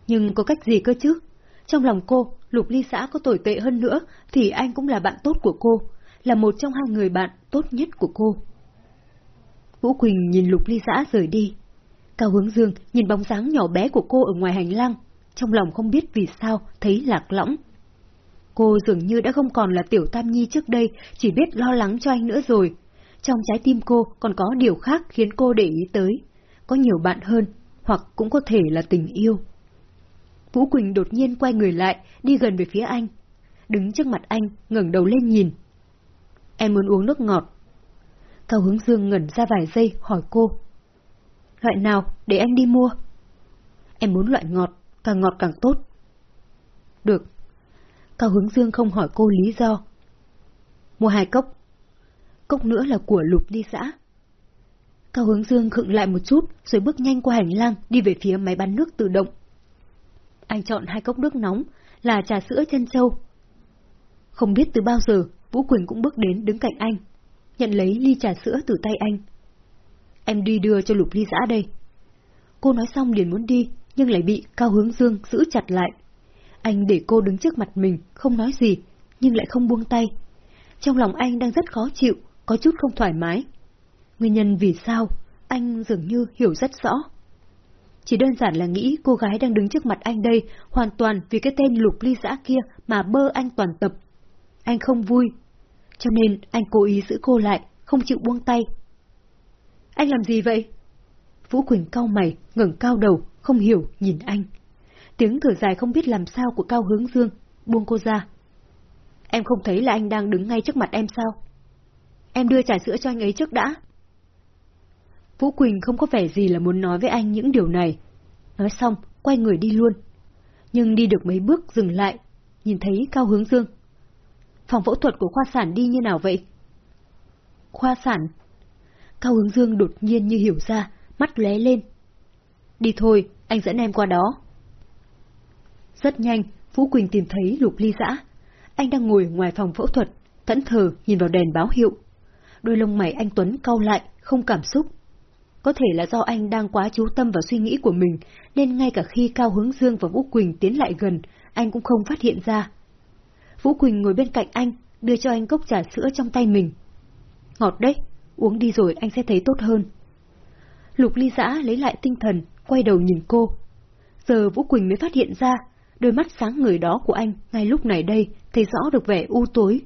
Nhưng có cách gì cơ chứ? Trong lòng cô, Lục Ly xã có tồi tệ hơn nữa, thì anh cũng là bạn tốt của cô, là một trong hai người bạn tốt nhất của cô. Vũ Quỳnh nhìn Lục Ly xã rời đi. Cao Hướng Dương nhìn bóng dáng nhỏ bé của cô ở ngoài hành lang, trong lòng không biết vì sao thấy lạc lõng. Cô dường như đã không còn là tiểu tam nhi trước đây, chỉ biết lo lắng cho anh nữa rồi. Trong trái tim cô còn có điều khác khiến cô để ý tới. Có nhiều bạn hơn, hoặc cũng có thể là tình yêu. Vũ Quỳnh đột nhiên quay người lại, đi gần về phía anh. Đứng trước mặt anh, ngẩng đầu lên nhìn. Em muốn uống nước ngọt. Cao Hướng Dương ngẩn ra vài giây hỏi cô. Loại nào, để anh đi mua. Em muốn loại ngọt, càng ngọt càng tốt. Được. Cao Hướng Dương không hỏi cô lý do. Mua hai cốc. Cốc nữa là của Lục đi xã. Cao Hướng Dương khựng lại một chút, rồi bước nhanh qua hành lang, đi về phía máy bán nước tự động. Anh chọn hai cốc nước nóng, là trà sữa chân châu. Không biết từ bao giờ, Vũ Quỳnh cũng bước đến đứng cạnh anh, nhận lấy ly trà sữa từ tay anh. Em đi đưa cho Lục Ly Giã đây. Cô nói xong liền muốn đi, nhưng lại bị Cao Hướng Dương giữ chặt lại. Anh để cô đứng trước mặt mình, không nói gì, nhưng lại không buông tay. Trong lòng anh đang rất khó chịu, có chút không thoải mái. Nguyên nhân vì sao, anh dường như hiểu rất rõ. Chỉ đơn giản là nghĩ cô gái đang đứng trước mặt anh đây hoàn toàn vì cái tên lục ly giã kia mà bơ anh toàn tập. Anh không vui. Cho nên anh cố ý giữ cô lại, không chịu buông tay. Anh làm gì vậy? Vũ Quỳnh cau mày, ngẩng cao đầu, không hiểu, nhìn anh. Tiếng thở dài không biết làm sao của Cao Hướng Dương, buông cô ra. Em không thấy là anh đang đứng ngay trước mặt em sao? Em đưa trà sữa cho anh ấy trước đã. Vũ Quỳnh không có vẻ gì là muốn nói với anh những điều này. Nói xong, quay người đi luôn. Nhưng đi được mấy bước dừng lại, nhìn thấy Cao Hướng Dương. Phòng phẫu thuật của khoa sản đi như nào vậy? Khoa sản? Cao Hướng Dương đột nhiên như hiểu ra, mắt lé lên. Đi thôi, anh dẫn em qua đó. Rất nhanh, Vũ Quỳnh tìm thấy Lục Ly Dã. Anh đang ngồi ngoài phòng phẫu thuật, thẫn thờ nhìn vào đèn báo hiệu. Đôi lông mày anh Tuấn cau lại, không cảm xúc. Có thể là do anh đang quá chú tâm vào suy nghĩ của mình, nên ngay cả khi Cao Hướng Dương và Vũ Quỳnh tiến lại gần, anh cũng không phát hiện ra. Vũ Quỳnh ngồi bên cạnh anh, đưa cho anh cốc trà sữa trong tay mình. Ngọt đấy, uống đi rồi anh sẽ thấy tốt hơn. Lục ly giã lấy lại tinh thần, quay đầu nhìn cô. Giờ Vũ Quỳnh mới phát hiện ra, đôi mắt sáng người đó của anh ngay lúc này đây thấy rõ được vẻ u tối.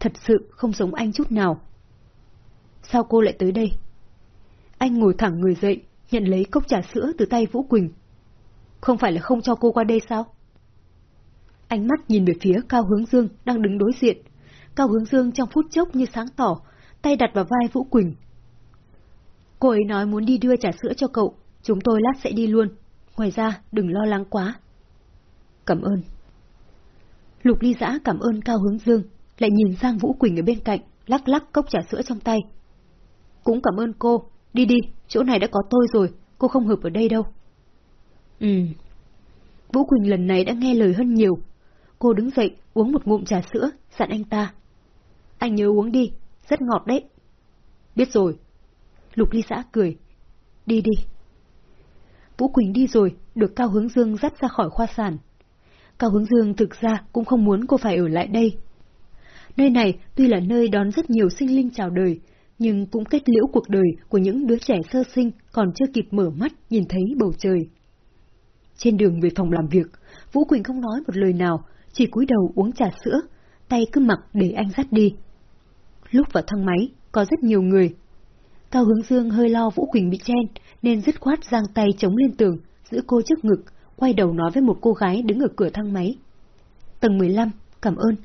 Thật sự không giống anh chút nào. Sao cô lại tới đây? Anh ngồi thẳng người dậy, nhận lấy cốc trà sữa từ tay Vũ Quỳnh. Không phải là không cho cô qua đây sao? Ánh mắt nhìn về phía Cao Hướng Dương đang đứng đối diện. Cao Hướng Dương trong phút chốc như sáng tỏ, tay đặt vào vai Vũ Quỳnh. Cô ấy nói muốn đi đưa trà sữa cho cậu, chúng tôi lát sẽ đi luôn. Ngoài ra, đừng lo lắng quá. Cảm ơn. Lục ly giã cảm ơn Cao Hướng Dương, lại nhìn sang Vũ Quỳnh ở bên cạnh, lắc lắc cốc trà sữa trong tay. Cũng cảm ơn cô, Đi đi, chỗ này đã có tôi rồi, cô không hợp ở đây đâu. Ừ. Vũ Quỳnh lần này đã nghe lời hơn nhiều. Cô đứng dậy, uống một ngụm trà sữa, dặn anh ta. Anh nhớ uống đi, rất ngọt đấy. Biết rồi. Lục ly xã cười. Đi đi. Vũ Quỳnh đi rồi, được Cao Hướng Dương dắt ra khỏi khoa sản. Cao Hướng Dương thực ra cũng không muốn cô phải ở lại đây. Nơi này tuy là nơi đón rất nhiều sinh linh chào đời, nhưng cũng kết liễu cuộc đời của những đứa trẻ sơ sinh còn chưa kịp mở mắt nhìn thấy bầu trời. Trên đường về phòng làm việc, Vũ Quỳnh không nói một lời nào, chỉ cúi đầu uống trà sữa, tay cứ mặc để anh dắt đi. Lúc vào thang máy, có rất nhiều người. Cao Hướng Dương hơi lo Vũ Quỳnh bị chen, nên dứt khoát giang tay chống lên tường, giữ cô trước ngực, quay đầu nói với một cô gái đứng ở cửa thang máy. Tầng 15, cảm ơn.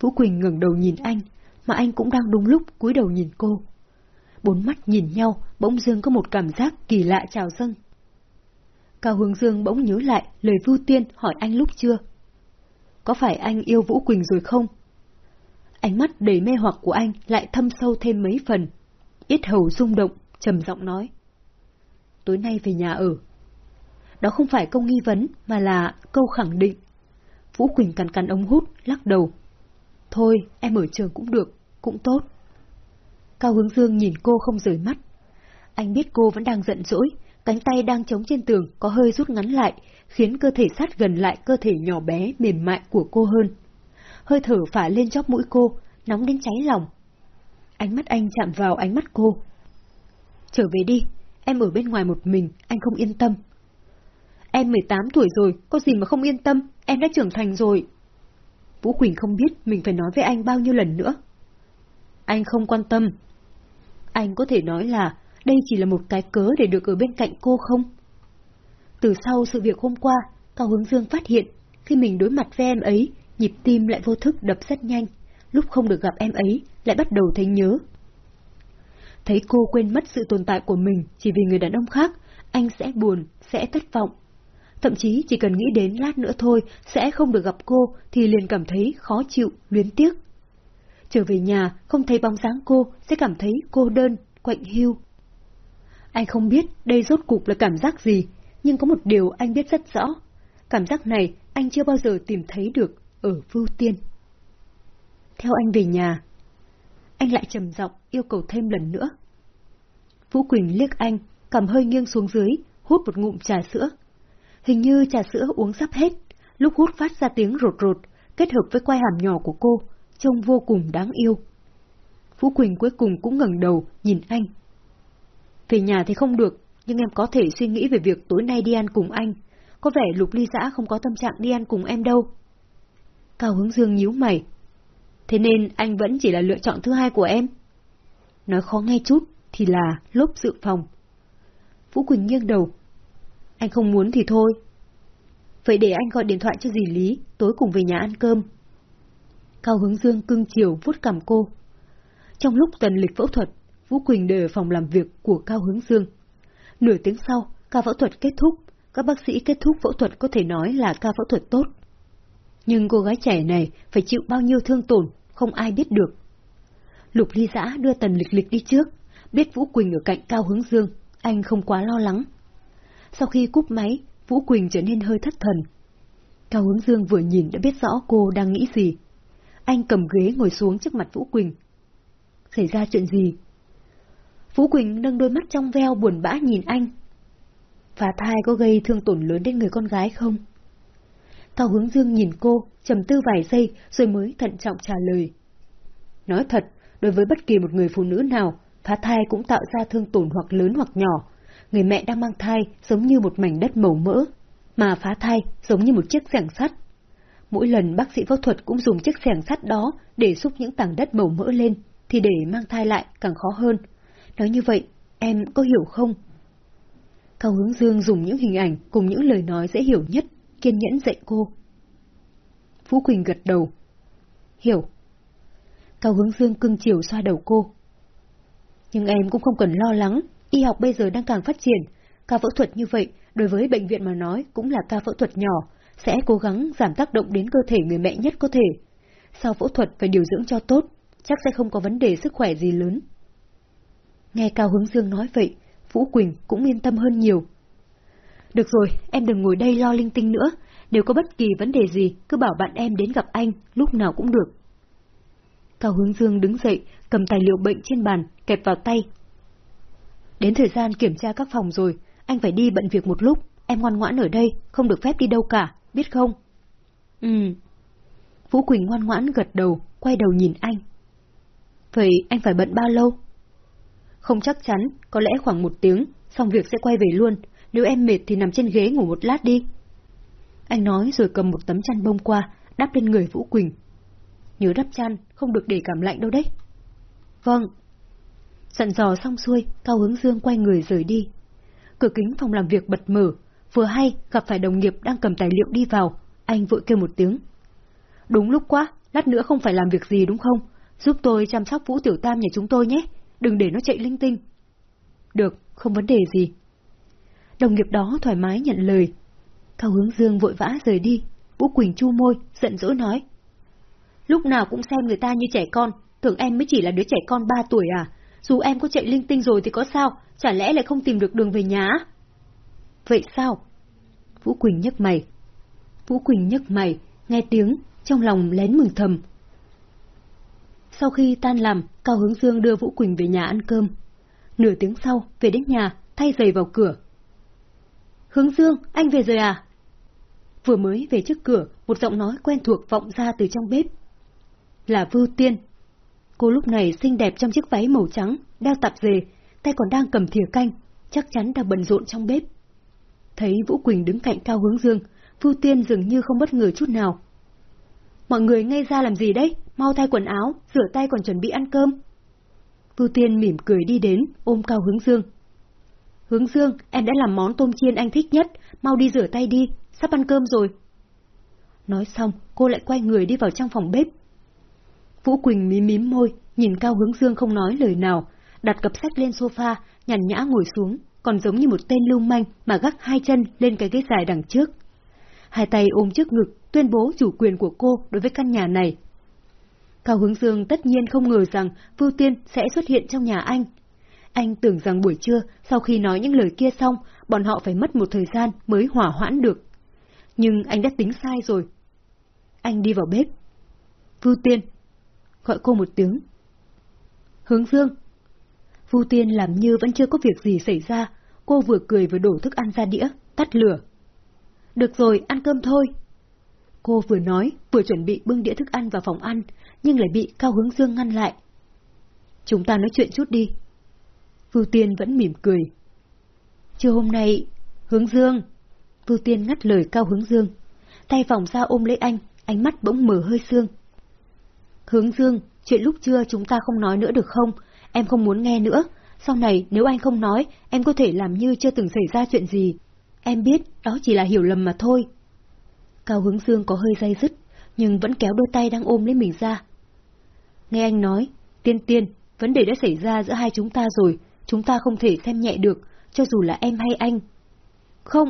Vũ Quỳnh ngẩng đầu nhìn anh, mà anh cũng đang đúng lúc cúi đầu nhìn cô. Bốn mắt nhìn nhau, bỗng dưng có một cảm giác kỳ lạ trào dâng. Cao Hướng Dương bỗng nhớ lại lời Vu Tiên hỏi anh lúc chưa. Có phải anh yêu Vũ Quỳnh rồi không? Ánh mắt đầy mê hoặc của anh lại thâm sâu thêm mấy phần. Ít hầu rung động, trầm giọng nói. Tối nay về nhà ở. Đó không phải câu nghi vấn, mà là câu khẳng định. Vũ Quỳnh cắn cắn ống hút, lắc đầu. Thôi, em ở trường cũng được, cũng tốt. Cao Hướng Dương nhìn cô không rời mắt. Anh biết cô vẫn đang giận dỗi, cánh tay đang chống trên tường có hơi rút ngắn lại, khiến cơ thể sát gần lại cơ thể nhỏ bé mềm mại của cô hơn. Hơi thở phả lên chóp mũi cô, nóng đến cháy lòng. Ánh mắt anh chạm vào ánh mắt cô. Trở về đi, em ở bên ngoài một mình, anh không yên tâm. Em 18 tuổi rồi, có gì mà không yên tâm, em đã trưởng thành rồi. Vũ Quỳnh không biết mình phải nói với anh bao nhiêu lần nữa. Anh không quan tâm. Anh có thể nói là đây chỉ là một cái cớ để được ở bên cạnh cô không? Từ sau sự việc hôm qua, Cao Hướng Dương phát hiện, khi mình đối mặt với em ấy, nhịp tim lại vô thức đập rất nhanh, lúc không được gặp em ấy, lại bắt đầu thấy nhớ. Thấy cô quên mất sự tồn tại của mình chỉ vì người đàn ông khác, anh sẽ buồn, sẽ thất vọng. Thậm chí chỉ cần nghĩ đến lát nữa thôi sẽ không được gặp cô thì liền cảm thấy khó chịu, luyến tiếc. Trở về nhà, không thấy bóng dáng cô, sẽ cảm thấy cô đơn, quạnh hiu. Anh không biết đây rốt cục là cảm giác gì, nhưng có một điều anh biết rất rõ. Cảm giác này anh chưa bao giờ tìm thấy được ở Vưu Tiên. Theo anh về nhà, anh lại trầm giọng yêu cầu thêm lần nữa. Vũ Quỳnh liếc anh, cầm hơi nghiêng xuống dưới, hút một ngụm trà sữa. Hình như trà sữa uống sắp hết, lúc hút phát ra tiếng rột rột, kết hợp với quai hàm nhỏ của cô, trông vô cùng đáng yêu. Vũ Quỳnh cuối cùng cũng ngẩng đầu, nhìn anh. Về nhà thì không được, nhưng em có thể suy nghĩ về việc tối nay đi ăn cùng anh. Có vẻ Lục Ly Giã không có tâm trạng đi ăn cùng em đâu. Cao Hướng Dương nhíu mày. Thế nên anh vẫn chỉ là lựa chọn thứ hai của em. Nói khó nghe chút thì là lốp dự phòng. Vũ Quỳnh nghiêng đầu. Anh không muốn thì thôi. Vậy để anh gọi điện thoại cho dì Lý, tối cùng về nhà ăn cơm. Cao Hướng Dương cưng chiều vuốt cằm cô. Trong lúc tần lịch phẫu thuật, Vũ Quỳnh đều ở phòng làm việc của Cao Hướng Dương. Nửa tiếng sau, ca phẫu thuật kết thúc, các bác sĩ kết thúc phẫu thuật có thể nói là ca phẫu thuật tốt. Nhưng cô gái trẻ này phải chịu bao nhiêu thương tổn, không ai biết được. Lục ly giã đưa tần lịch lịch đi trước, biết Vũ Quỳnh ở cạnh Cao Hướng Dương, anh không quá lo lắng. Sau khi cúp máy, Vũ Quỳnh trở nên hơi thất thần. Cao Hướng Dương vừa nhìn đã biết rõ cô đang nghĩ gì. Anh cầm ghế ngồi xuống trước mặt Vũ Quỳnh. Xảy ra chuyện gì? Vũ Quỳnh nâng đôi mắt trong veo buồn bã nhìn anh. Phá thai có gây thương tổn lớn đến người con gái không? Cao Hướng Dương nhìn cô, trầm tư vài giây rồi mới thận trọng trả lời. Nói thật, đối với bất kỳ một người phụ nữ nào, phá thai cũng tạo ra thương tổn hoặc lớn hoặc nhỏ. Người mẹ đang mang thai giống như một mảnh đất màu mỡ, mà phá thai giống như một chiếc xẻng sắt. Mỗi lần bác sĩ phẫu thuật cũng dùng chiếc xẻng sắt đó để xúc những tảng đất màu mỡ lên, thì để mang thai lại càng khó hơn. Nói như vậy, em có hiểu không? Cao Hướng Dương dùng những hình ảnh cùng những lời nói dễ hiểu nhất, kiên nhẫn dạy cô. Phú Quỳnh gật đầu. Hiểu. Cao Hướng Dương cưng chiều xoa đầu cô. Nhưng em cũng không cần lo lắng, y học bây giờ đang càng phát triển. Ca phẫu thuật như vậy, đối với bệnh viện mà nói cũng là ca phẫu thuật nhỏ, sẽ cố gắng giảm tác động đến cơ thể người mẹ nhất có thể. Sau phẫu thuật phải điều dưỡng cho tốt, chắc sẽ không có vấn đề sức khỏe gì lớn. Nghe Cao Hướng Dương nói vậy, Vũ Quỳnh cũng yên tâm hơn nhiều. Được rồi, em đừng ngồi đây lo linh tinh nữa, nếu có bất kỳ vấn đề gì, cứ bảo bạn em đến gặp anh, lúc nào cũng được. Cao Hướng Dương đứng dậy, cầm tài liệu bệnh trên bàn, kẹp vào tay. Đến thời gian kiểm tra các phòng rồi, anh phải đi bận việc một lúc, em ngoan ngoãn ở đây, không được phép đi đâu cả, biết không? Ừ. Vũ Quỳnh ngoan ngoãn gật đầu, quay đầu nhìn anh. Vậy anh phải bận bao lâu? Không chắc chắn, có lẽ khoảng một tiếng, xong việc sẽ quay về luôn. Nếu em mệt thì nằm trên ghế ngủ một lát đi. Anh nói rồi cầm một tấm chăn bông qua, đắp lên người Vũ Quỳnh. Nhớ đắp chăn, không được để cảm lạnh đâu đấy. Vâng. Dặn dò xong xuôi, Cao Hướng Dương quay người rời đi. Cửa kính phòng làm việc bật mở, vừa hay gặp phải đồng nghiệp đang cầm tài liệu đi vào, anh vội kêu một tiếng. Đúng lúc quá, lát nữa không phải làm việc gì đúng không? Giúp tôi chăm sóc Vũ Tiểu Tam nhà chúng tôi nhé, đừng để nó chạy linh tinh. Được, không vấn đề gì. Đồng nghiệp đó thoải mái nhận lời. Cao Hướng Dương vội vã rời đi, Vũ Quỳnh chu môi, giận dỗi nói. Lúc nào cũng xem người ta như trẻ con, tưởng em mới chỉ là đứa trẻ con ba tuổi à? Dù em có chạy linh tinh rồi thì có sao, chả lẽ lại không tìm được đường về nhà? Vậy sao? Vũ Quỳnh nhấc mày. Vũ Quỳnh nhấc mày, nghe tiếng, trong lòng lén mừng thầm. Sau khi tan làm, Cao Hướng Dương đưa Vũ Quỳnh về nhà ăn cơm. Nửa tiếng sau, về đến nhà, thay giày vào cửa. Hướng Dương, anh về rồi à? Vừa mới về trước cửa, một giọng nói quen thuộc vọng ra từ trong bếp. Là Vưu Tiên. Cô lúc này xinh đẹp trong chiếc váy màu trắng, đeo tạp dề, tay còn đang cầm thìa canh, chắc chắn đang bận rộn trong bếp. Thấy Vũ Quỳnh đứng cạnh Cao Hướng Dương, Vưu Tiên dường như không bất ngờ chút nào. Mọi người ngay ra làm gì đấy? Mau thay quần áo, rửa tay còn chuẩn bị ăn cơm. Vưu Tiên mỉm cười đi đến, ôm Cao Hướng Dương. Hướng Dương, em đã làm món tôm chiên anh thích nhất, mau đi rửa tay đi, sắp ăn cơm rồi. Nói xong, cô lại quay người đi vào trong phòng bếp. Vũ Quỳnh mím mím môi, nhìn Cao Hướng Dương không nói lời nào, đặt cặp sách lên sofa, nhàn nhã ngồi xuống, còn giống như một tên lưu manh mà gác hai chân lên cái ghế dài đằng trước. Hai tay ôm trước ngực, tuyên bố chủ quyền của cô đối với căn nhà này. Cao Hướng Dương tất nhiên không ngờ rằng Vưu Tiên sẽ xuất hiện trong nhà anh. Anh tưởng rằng buổi trưa, sau khi nói những lời kia xong, bọn họ phải mất một thời gian mới hỏa hoãn được. Nhưng anh đã tính sai rồi. Anh đi vào bếp. Vưu Tiên. Gọi cô một tiếng. Hướng Dương. Vu Tiên làm như vẫn chưa có việc gì xảy ra, cô vừa cười vừa đổ thức ăn ra đĩa, tắt lửa. Được rồi, ăn cơm thôi. Cô vừa nói, vừa chuẩn bị bưng đĩa thức ăn vào phòng ăn, nhưng lại bị Cao Hướng Dương ngăn lại. Chúng ta nói chuyện chút đi. Vưu Tiên vẫn mỉm cười. Trưa hôm nay, Hướng Dương... Vưu Tiên ngắt lời Cao Hướng Dương. Tay vòng ra ôm lấy anh, ánh mắt bỗng mở hơi sương. Hướng Dương, chuyện lúc trưa chúng ta không nói nữa được không? Em không muốn nghe nữa. Sau này, nếu anh không nói, em có thể làm như chưa từng xảy ra chuyện gì. Em biết, đó chỉ là hiểu lầm mà thôi. Cao Hướng Dương có hơi dây dứt, nhưng vẫn kéo đôi tay đang ôm lấy mình ra. Nghe anh nói, tiên tiên, vấn đề đã xảy ra giữa hai chúng ta rồi, chúng ta không thể xem nhẹ được, cho dù là em hay anh. Không.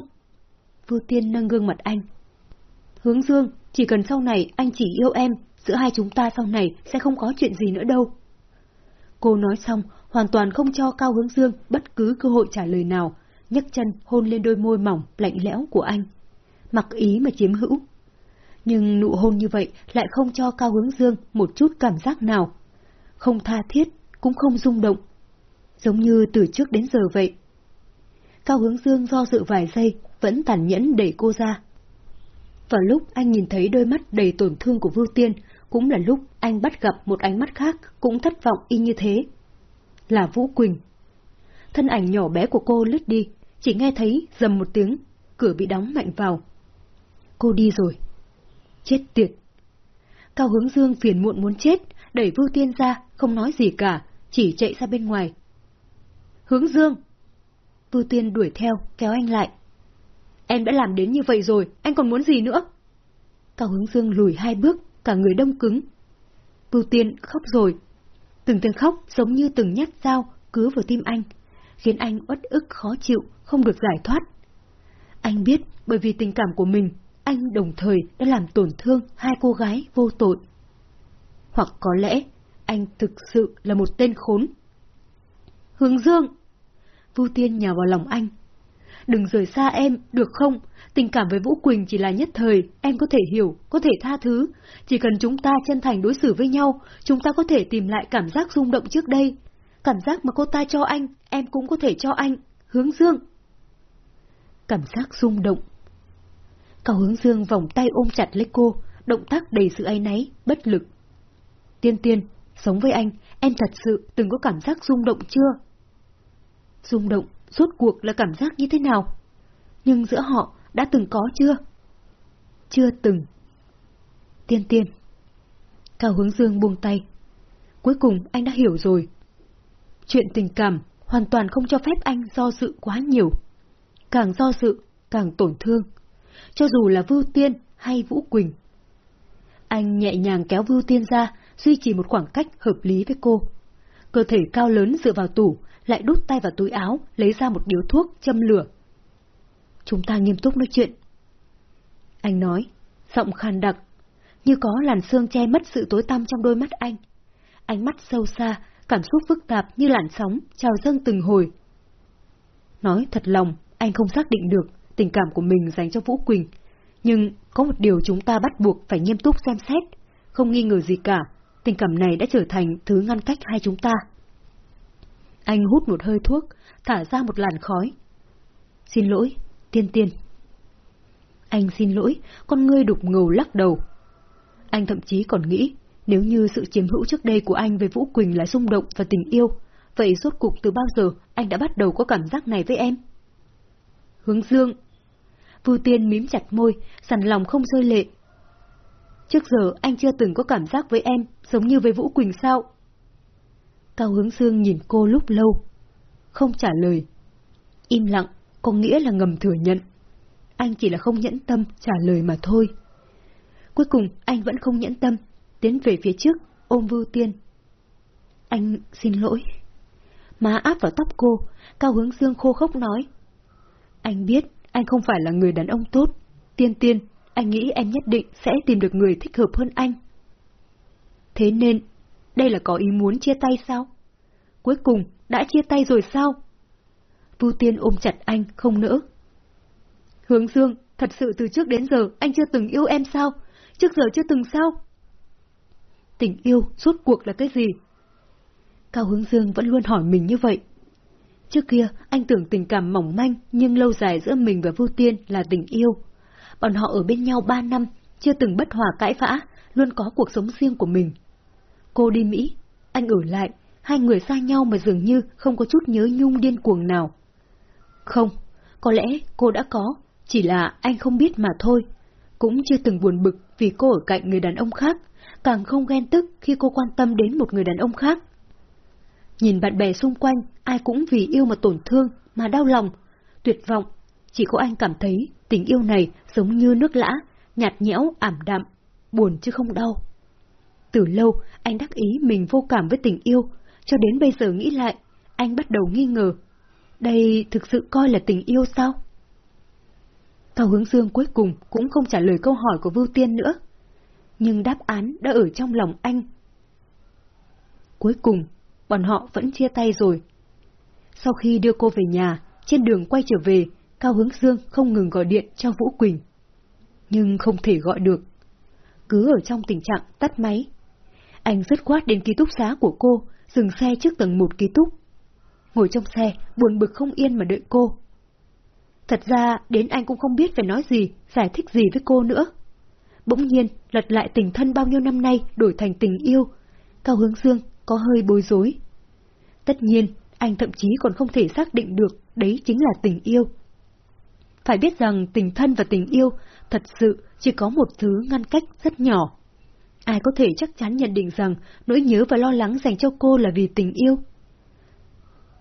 Vưu Tiên nâng gương mặt anh. Hướng Dương, chỉ cần sau này anh chỉ yêu em, giữa hai chúng ta sau này sẽ không có chuyện gì nữa đâu. Cô nói xong, hoàn toàn không cho Cao Hướng Dương bất cứ cơ hội trả lời nào, nhấc chân hôn lên đôi môi mỏng, lạnh lẽo của anh. Mặc ý mà chiếm hữu. Nhưng nụ hôn như vậy lại không cho Cao Hướng Dương một chút cảm giác nào. Không tha thiết, cũng không rung động. Giống như từ trước đến giờ vậy. Cao Hướng Dương do dự vài giây, vẫn tàn nhẫn đẩy cô ra. Vào lúc anh nhìn thấy đôi mắt đầy tổn thương của Vưu Tiên, cũng là lúc anh bắt gặp một ánh mắt khác cũng thất vọng y như thế. Là Vũ Quỳnh. Thân ảnh nhỏ bé của cô lướt đi, chỉ nghe thấy dầm một tiếng, cửa bị đóng mạnh vào. Cô đi rồi. Chết tiệt. Cao hướng dương phiền muộn muốn chết, đẩy Vưu Tiên ra, không nói gì cả, chỉ chạy ra bên ngoài. Hướng dương! Vưu Tiên đuổi theo, kéo anh lại. Em đã làm đến như vậy rồi, anh còn muốn gì nữa? Cao hướng dương lùi hai bước, cả người đông cứng. Bưu Tiên khóc rồi. Từng tiếng khóc giống như từng nhát dao cứa vào tim anh, khiến anh uất ức khó chịu, không được giải thoát. Anh biết bởi vì tình cảm của mình, anh đồng thời đã làm tổn thương hai cô gái vô tội. Hoặc có lẽ, anh thực sự là một tên khốn. Hướng Dương! Vu Tiên nhào vào lòng anh. Đừng rời xa em, được không? Tình cảm với Vũ Quỳnh chỉ là nhất thời, em có thể hiểu, có thể tha thứ. Chỉ cần chúng ta chân thành đối xử với nhau, chúng ta có thể tìm lại cảm giác rung động trước đây. Cảm giác mà cô ta cho anh, em cũng có thể cho anh. Hướng Dương! Cảm giác rung động. Cao hướng dương vòng tay ôm chặt lấy cô, động tác đầy sự áy náy, bất lực. Tiên tiên, sống với anh, em thật sự từng có cảm giác rung động chưa? Rung động, suốt cuộc là cảm giác như thế nào? Nhưng giữa họ đã từng có chưa? chưa từng. Tiên tiên. Cao hướng dương buông tay. Cuối cùng anh đã hiểu rồi. Chuyện tình cảm hoàn toàn không cho phép anh do dự quá nhiều. Càng do dự, càng tổn thương. Cho dù là Vưu Tiên hay Vũ Quỳnh. Anh nhẹ nhàng kéo Vưu Tiên ra, duy trì một khoảng cách hợp lý với cô. Cơ thể cao lớn dựa vào tủ, lại đút tay vào túi áo, lấy ra một điếu thuốc, châm lửa. Chúng ta nghiêm túc nói chuyện. Anh nói, giọng khàn đặc, như có làn xương che mất sự tối tăm trong đôi mắt anh. Ánh mắt sâu xa, cảm xúc phức tạp như làn sóng, trào dâng từng hồi. Nói thật lòng, anh không xác định được tình cảm của mình dành cho Vũ Quỳnh. Nhưng có một điều chúng ta bắt buộc phải nghiêm túc xem xét. Không nghi ngờ gì cả, tình cảm này đã trở thành thứ ngăn cách hai chúng ta. Anh hút một hơi thuốc, thả ra một làn khói. Xin lỗi, tiên tiên. Anh xin lỗi, con ngươi đục ngầu lắc đầu. Anh thậm chí còn nghĩ, nếu như sự chiếm hữu trước đây của anh với Vũ Quỳnh là xung động và tình yêu, vậy rốt cục từ bao giờ anh đã bắt đầu có cảm giác này với em? Hướng dương. Vưu tiên mím chặt môi, sẵn lòng không rơi lệ. Trước giờ anh chưa từng có cảm giác với em, giống như với Vũ Quỳnh sao? Cao hướng dương nhìn cô lúc lâu. Không trả lời. Im lặng, có nghĩa là ngầm thừa nhận. Anh chỉ là không nhẫn tâm trả lời mà thôi. Cuối cùng anh vẫn không nhẫn tâm, tiến về phía trước, ôm Vưu Tiên. Anh xin lỗi. Má áp vào tóc cô, Cao Hướng Dương khô khốc nói. Anh biết anh không phải là người đàn ông tốt. Tiên tiên, anh nghĩ em nhất định sẽ tìm được người thích hợp hơn anh. Thế nên, đây là có ý muốn chia tay sao? Cuối cùng, đã chia tay rồi sao? Vu Tiên ôm chặt anh, không nỡ. Hướng Dương, thật sự từ trước đến giờ anh chưa từng yêu em sao? Trước giờ chưa từng sao? Tình yêu suốt cuộc là cái gì? Cao Hướng Dương vẫn luôn hỏi mình như vậy. Trước kia, anh tưởng tình cảm mỏng manh nhưng lâu dài giữa mình và Vu Tiên là tình yêu. Bọn họ ở bên nhau ba năm, chưa từng bất hòa cãi vã, luôn có cuộc sống riêng của mình. Cô đi Mỹ, anh ở lại, hai người xa nhau mà dường như không có chút nhớ nhung điên cuồng nào. Không, có lẽ cô đã có, chỉ là anh không biết mà thôi. Cũng chưa từng buồn bực vì cô ở cạnh người đàn ông khác, càng không ghen tức khi cô quan tâm đến một người đàn ông khác. Nhìn bạn bè xung quanh, ai cũng vì yêu mà tổn thương, mà đau lòng, tuyệt vọng. Chỉ có anh cảm thấy tình yêu này giống như nước lã, nhạt nhẽo, ảm đạm, buồn chứ không đau. Từ lâu, anh đắc ý mình vô cảm với tình yêu, cho đến bây giờ nghĩ lại, anh bắt đầu nghi ngờ. Đây thực sự coi là tình yêu sao? Cao Hướng Dương cuối cùng cũng không trả lời câu hỏi của Vưu Tiên nữa. Nhưng đáp án đã ở trong lòng anh. Cuối cùng, bọn họ vẫn chia tay rồi. Sau khi đưa cô về nhà, trên đường quay trở về, Cao Hướng Dương không ngừng gọi điện cho Vũ Quỳnh. Nhưng không thể gọi được. Cứ ở trong tình trạng tắt máy. Anh dứt khoát đến ký túc xá của cô, dừng xe trước tầng một ký túc. Ngồi trong xe, buồn bực không yên mà đợi cô. Thật ra, đến anh cũng không biết phải nói gì, giải thích gì với cô nữa. Bỗng nhiên, lật lại tình thân bao nhiêu năm nay đổi thành tình yêu. Cao Hướng Dương có hơi bối rối. Tất nhiên, anh thậm chí còn không thể xác định được đấy chính là tình yêu. Phải biết rằng tình thân và tình yêu thật sự chỉ có một thứ ngăn cách rất nhỏ. Ai có thể chắc chắn nhận định rằng nỗi nhớ và lo lắng dành cho cô là vì tình yêu?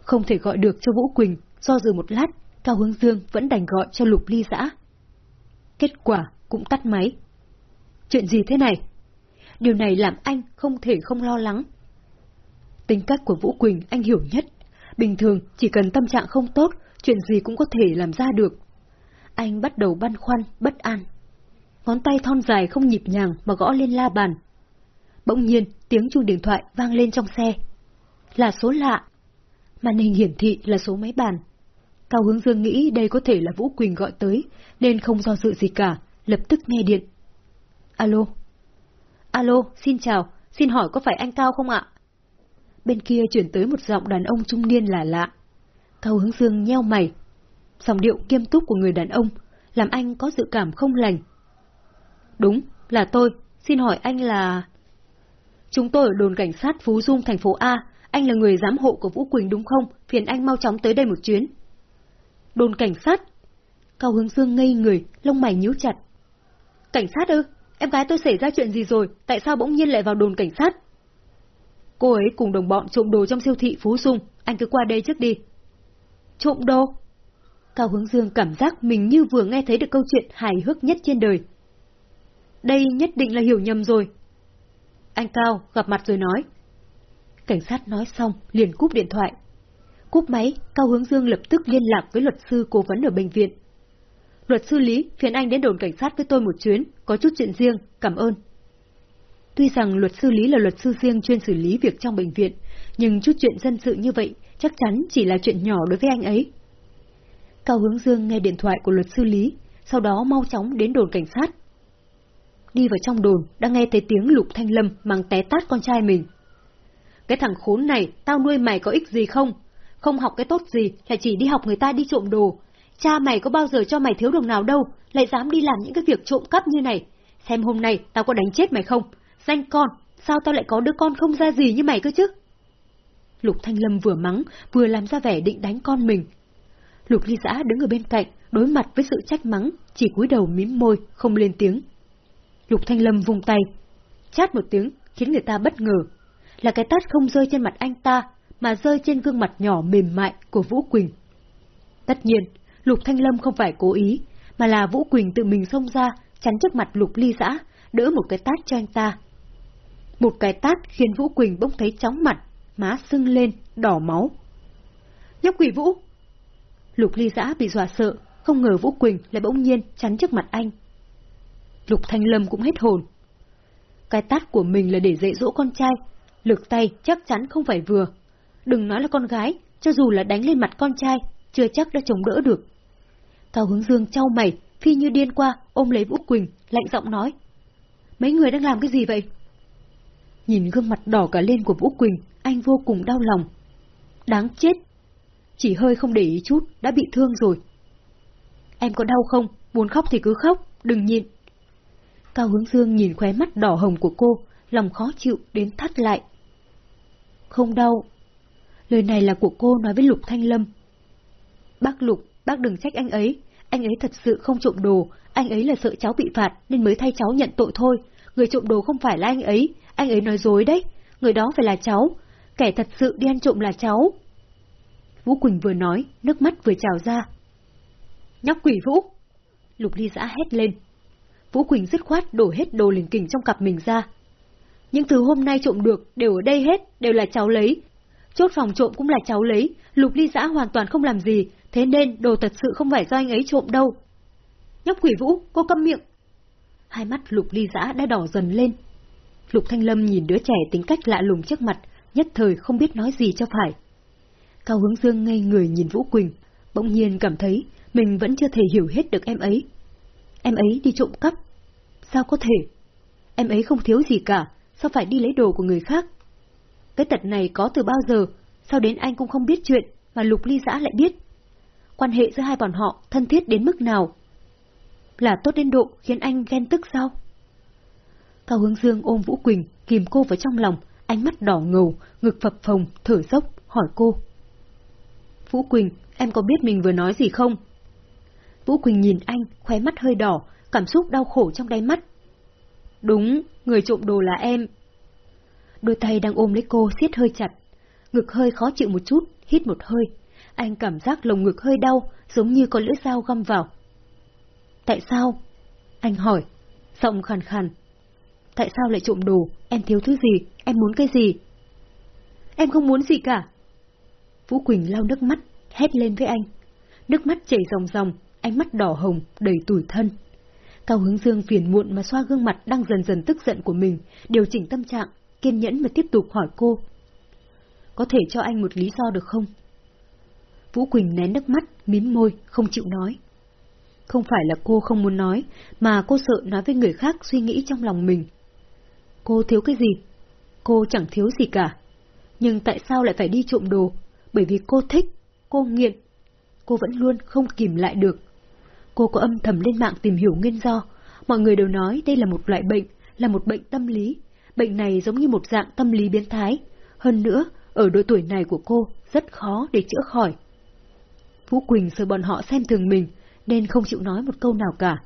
Không thể gọi được cho Vũ Quỳnh, do dự một lát, Cao Hướng Dương vẫn đành gọi cho Lục Ly Giã. Kết quả cũng tắt máy. Chuyện gì thế này? Điều này làm anh không thể không lo lắng. Tính cách của Vũ Quỳnh anh hiểu nhất. Bình thường chỉ cần tâm trạng không tốt, chuyện gì cũng có thể làm ra được. Anh bắt đầu băn khoăn, bất an. Ngón tay thon dài không nhịp nhàng mà gõ lên la bàn. Bỗng nhiên, tiếng chuông điện thoại vang lên trong xe. Là số lạ. Màn hình hiển thị là số máy bàn. Cao Hướng Dương nghĩ đây có thể là Vũ Quỳnh gọi tới, nên không do dự gì cả, lập tức nghe điện. Alo? Alo, xin chào, xin hỏi có phải anh Cao không ạ? Bên kia chuyển tới một giọng đàn ông trung niên lạ lạ. Cao Hướng Dương nheo mày. Giọng điệu kiêm túc của người đàn ông, làm anh có dự cảm không lành. Đúng, là tôi, xin hỏi anh là... Chúng tôi ở đồn cảnh sát Phú Dung thành phố A, anh là người giám hộ của Vũ Quỳnh đúng không? Phiền anh mau chóng tới đây một chuyến. Đồn cảnh sát? Cao Hướng Dương ngây người, lông mày nhíu chặt. Cảnh sát ư? Em gái tôi xảy ra chuyện gì rồi? Tại sao bỗng nhiên lại vào đồn cảnh sát? Cô ấy cùng đồng bọn trộm đồ trong siêu thị Phú Dung. Anh cứ qua đây trước đi. Trộm đồ? Cao Hướng Dương cảm giác mình như vừa nghe thấy được câu chuyện hài hước nhất trên đời. Đây nhất định là hiểu nhầm rồi. Anh Cao gặp mặt rồi nói. Cảnh sát nói xong, liền cúp điện thoại. Cúp máy, Cao Hướng Dương lập tức liên lạc với luật sư cố vấn ở bệnh viện. Luật sư Lý, phiền anh đến đồn cảnh sát với tôi một chuyến, có chút chuyện riêng, cảm ơn. Tuy rằng luật sư Lý là luật sư riêng chuyên xử lý việc trong bệnh viện, nhưng chút chuyện dân sự như vậy chắc chắn chỉ là chuyện nhỏ đối với anh ấy. Cao Hướng Dương nghe điện thoại của luật sư Lý, sau đó mau chóng đến đồn cảnh sát. Đi vào trong đồn, đã nghe thấy tiếng Lục Thanh Lâm mang té tát con trai mình. Cái thằng khốn này, tao nuôi mày có ích gì không? Không học cái tốt gì, lại chỉ đi học người ta đi trộm đồ. Cha mày có bao giờ cho mày thiếu đồng nào đâu, lại dám đi làm những cái việc trộm cắp như này. Xem hôm nay tao có đánh chết mày không? Danh con, sao tao lại có đứa con không ra gì như mày cơ chứ? Lục Thanh Lâm vừa mắng, vừa làm ra vẻ định đánh con mình. Lục Ly Giã đứng ở bên cạnh, đối mặt với sự trách mắng, chỉ cúi đầu mím môi, không lên tiếng. Lục Thanh Lâm vung tay, chát một tiếng, khiến người ta bất ngờ. Là cái tát không rơi trên mặt anh ta, mà rơi trên gương mặt nhỏ mềm mại của Vũ Quỳnh. Tất nhiên, Lục Thanh Lâm không phải cố ý, mà là Vũ Quỳnh tự mình xông ra, chắn trước mặt Lục Ly Giã, đỡ một cái tát cho anh ta. Một cái tát khiến Vũ Quỳnh bỗng thấy chóng mặt, má sưng lên, đỏ máu. Nhóc quỷ Vũ! Lục ly giã bị dọa sợ, không ngờ Vũ Quỳnh lại bỗng nhiên chắn trước mặt anh. Lục Thanh Lâm cũng hết hồn. Cái tát của mình là để dạy dỗ con trai, lực tay chắc chắn không phải vừa. Đừng nói là con gái, cho dù là đánh lên mặt con trai, chưa chắc đã chống đỡ được. Cao Hướng Dương trao mày, phi như điên qua, ôm lấy Vũ Quỳnh, lạnh giọng nói. Mấy người đang làm cái gì vậy? Nhìn gương mặt đỏ cả lên của Vũ Quỳnh, anh vô cùng đau lòng. Đáng chết! Chỉ hơi không để ý chút, đã bị thương rồi. Em có đau không? Muốn khóc thì cứ khóc, đừng nhịn. Cao Hướng Dương nhìn khóe mắt đỏ hồng của cô, lòng khó chịu đến thắt lại. Không đau. Lời này là của cô nói với Lục Thanh Lâm. Bác Lục, bác đừng trách anh ấy. Anh ấy thật sự không trộm đồ, anh ấy là sợ cháu bị phạt nên mới thay cháu nhận tội thôi. Người trộm đồ không phải là anh ấy, anh ấy nói dối đấy. Người đó phải là cháu, kẻ thật sự đi ăn trộm là cháu. Vũ Quỳnh vừa nói, nước mắt vừa trào ra. Nhóc quỷ Vũ! Lục ly giã hét lên. Vũ Quỳnh dứt khoát đổ hết đồ lình kình trong cặp mình ra. Những thứ hôm nay trộm được đều ở đây hết, đều là cháu lấy. Chốt phòng trộm cũng là cháu lấy, lục ly giã hoàn toàn không làm gì, thế nên đồ thật sự không phải do anh ấy trộm đâu. Nhóc quỷ Vũ, cô câm miệng! Hai mắt lục ly giã đã đỏ dần lên. Lục Thanh Lâm nhìn đứa trẻ tính cách lạ lùng trước mặt, nhất thời không biết nói gì cho phải. Cao Hướng Dương ngây người nhìn Vũ Quỳnh, bỗng nhiên cảm thấy mình vẫn chưa thể hiểu hết được em ấy. Em ấy đi trộm cắp. Sao có thể? Em ấy không thiếu gì cả, sao phải đi lấy đồ của người khác? Cái tật này có từ bao giờ, sao đến anh cũng không biết chuyện, mà Lục Ly Giã lại biết? Quan hệ giữa hai bọn họ thân thiết đến mức nào? Là tốt đến độ khiến anh ghen tức sao? Cao Hướng Dương ôm Vũ Quỳnh, kìm cô vào trong lòng, ánh mắt đỏ ngầu, ngực phập phồng, thở dốc, hỏi cô. Vũ Quỳnh, em có biết mình vừa nói gì không? Vũ Quỳnh nhìn anh, khóe mắt hơi đỏ, cảm xúc đau khổ trong đáy mắt. Đúng, người trộm đồ là em. Đôi tay đang ôm lấy cô siết hơi chặt, ngực hơi khó chịu một chút, hít một hơi. Anh cảm giác lồng ngực hơi đau, giống như có lưỡi dao găm vào. Tại sao? Anh hỏi, giọng khàn khàn. Tại sao lại trộm đồ? Em thiếu thứ gì? Em muốn cái gì? Em không muốn gì cả. Vũ Quỳnh lau nước mắt, hét lên với anh. Nước mắt chảy ròng ròng, ánh mắt đỏ hồng, đầy tủi thân. Cao hướng dương phiền muộn mà xoa gương mặt đang dần dần tức giận của mình, điều chỉnh tâm trạng, kiên nhẫn mà tiếp tục hỏi cô. Có thể cho anh một lý do được không? Vũ Quỳnh nén nước mắt, mím môi, không chịu nói. Không phải là cô không muốn nói, mà cô sợ nói với người khác suy nghĩ trong lòng mình. Cô thiếu cái gì? Cô chẳng thiếu gì cả. Nhưng tại sao lại phải đi trộm đồ? Bởi vì cô thích, cô nghiện. Cô vẫn luôn không kìm lại được. Cô có âm thầm lên mạng tìm hiểu nguyên do. Mọi người đều nói đây là một loại bệnh, là một bệnh tâm lý. Bệnh này giống như một dạng tâm lý biến thái. Hơn nữa, ở độ tuổi này của cô rất khó để chữa khỏi. Phú Quỳnh sợ bọn họ xem thường mình, nên không chịu nói một câu nào cả.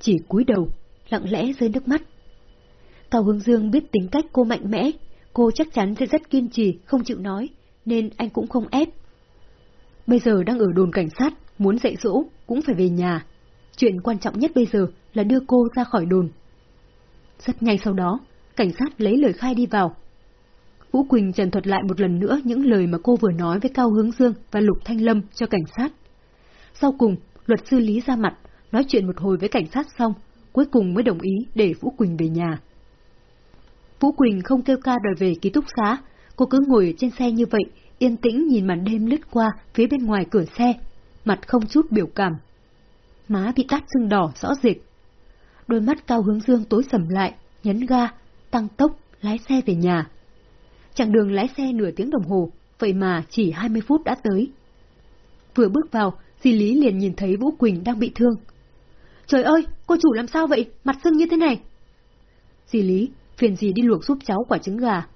Chỉ cúi đầu, lặng lẽ rơi nước mắt. Cao Hướng Dương biết tính cách cô mạnh mẽ, cô chắc chắn sẽ rất kiên trì, không chịu nói, nên anh cũng không ép. Bây giờ đang ở đồn cảnh sát, muốn dạy dỗ cũng phải về nhà. Chuyện quan trọng nhất bây giờ là đưa cô ra khỏi đồn. Rất nhanh sau đó, cảnh sát lấy lời khai đi vào. Vũ Quỳnh trần thuật lại một lần nữa những lời mà cô vừa nói với Cao Hướng Dương và Lục Thanh Lâm cho cảnh sát. Sau cùng, luật sư Lý ra mặt, nói chuyện một hồi với cảnh sát xong, cuối cùng mới đồng ý để Vũ Quỳnh về nhà. Vũ Quỳnh không kêu ca đòi về ký túc xá, cô cứ ngồi trên xe như vậy, yên tĩnh nhìn màn đêm lướt qua phía bên ngoài cửa xe, mặt không chút biểu cảm. Má bị tát sưng đỏ rõ rệt. Đôi mắt cao hướng dương tối sầm lại, nhấn ga, tăng tốc, lái xe về nhà. Chặng đường lái xe nửa tiếng đồng hồ, vậy mà chỉ 20 phút đã tới. Vừa bước vào, Di Lý liền nhìn thấy Vũ Quỳnh đang bị thương. Trời ơi, cô chủ làm sao vậy? Mặt sưng như thế này. Di Lý, phiền gì đi luộc giúp cháu quả trứng gà.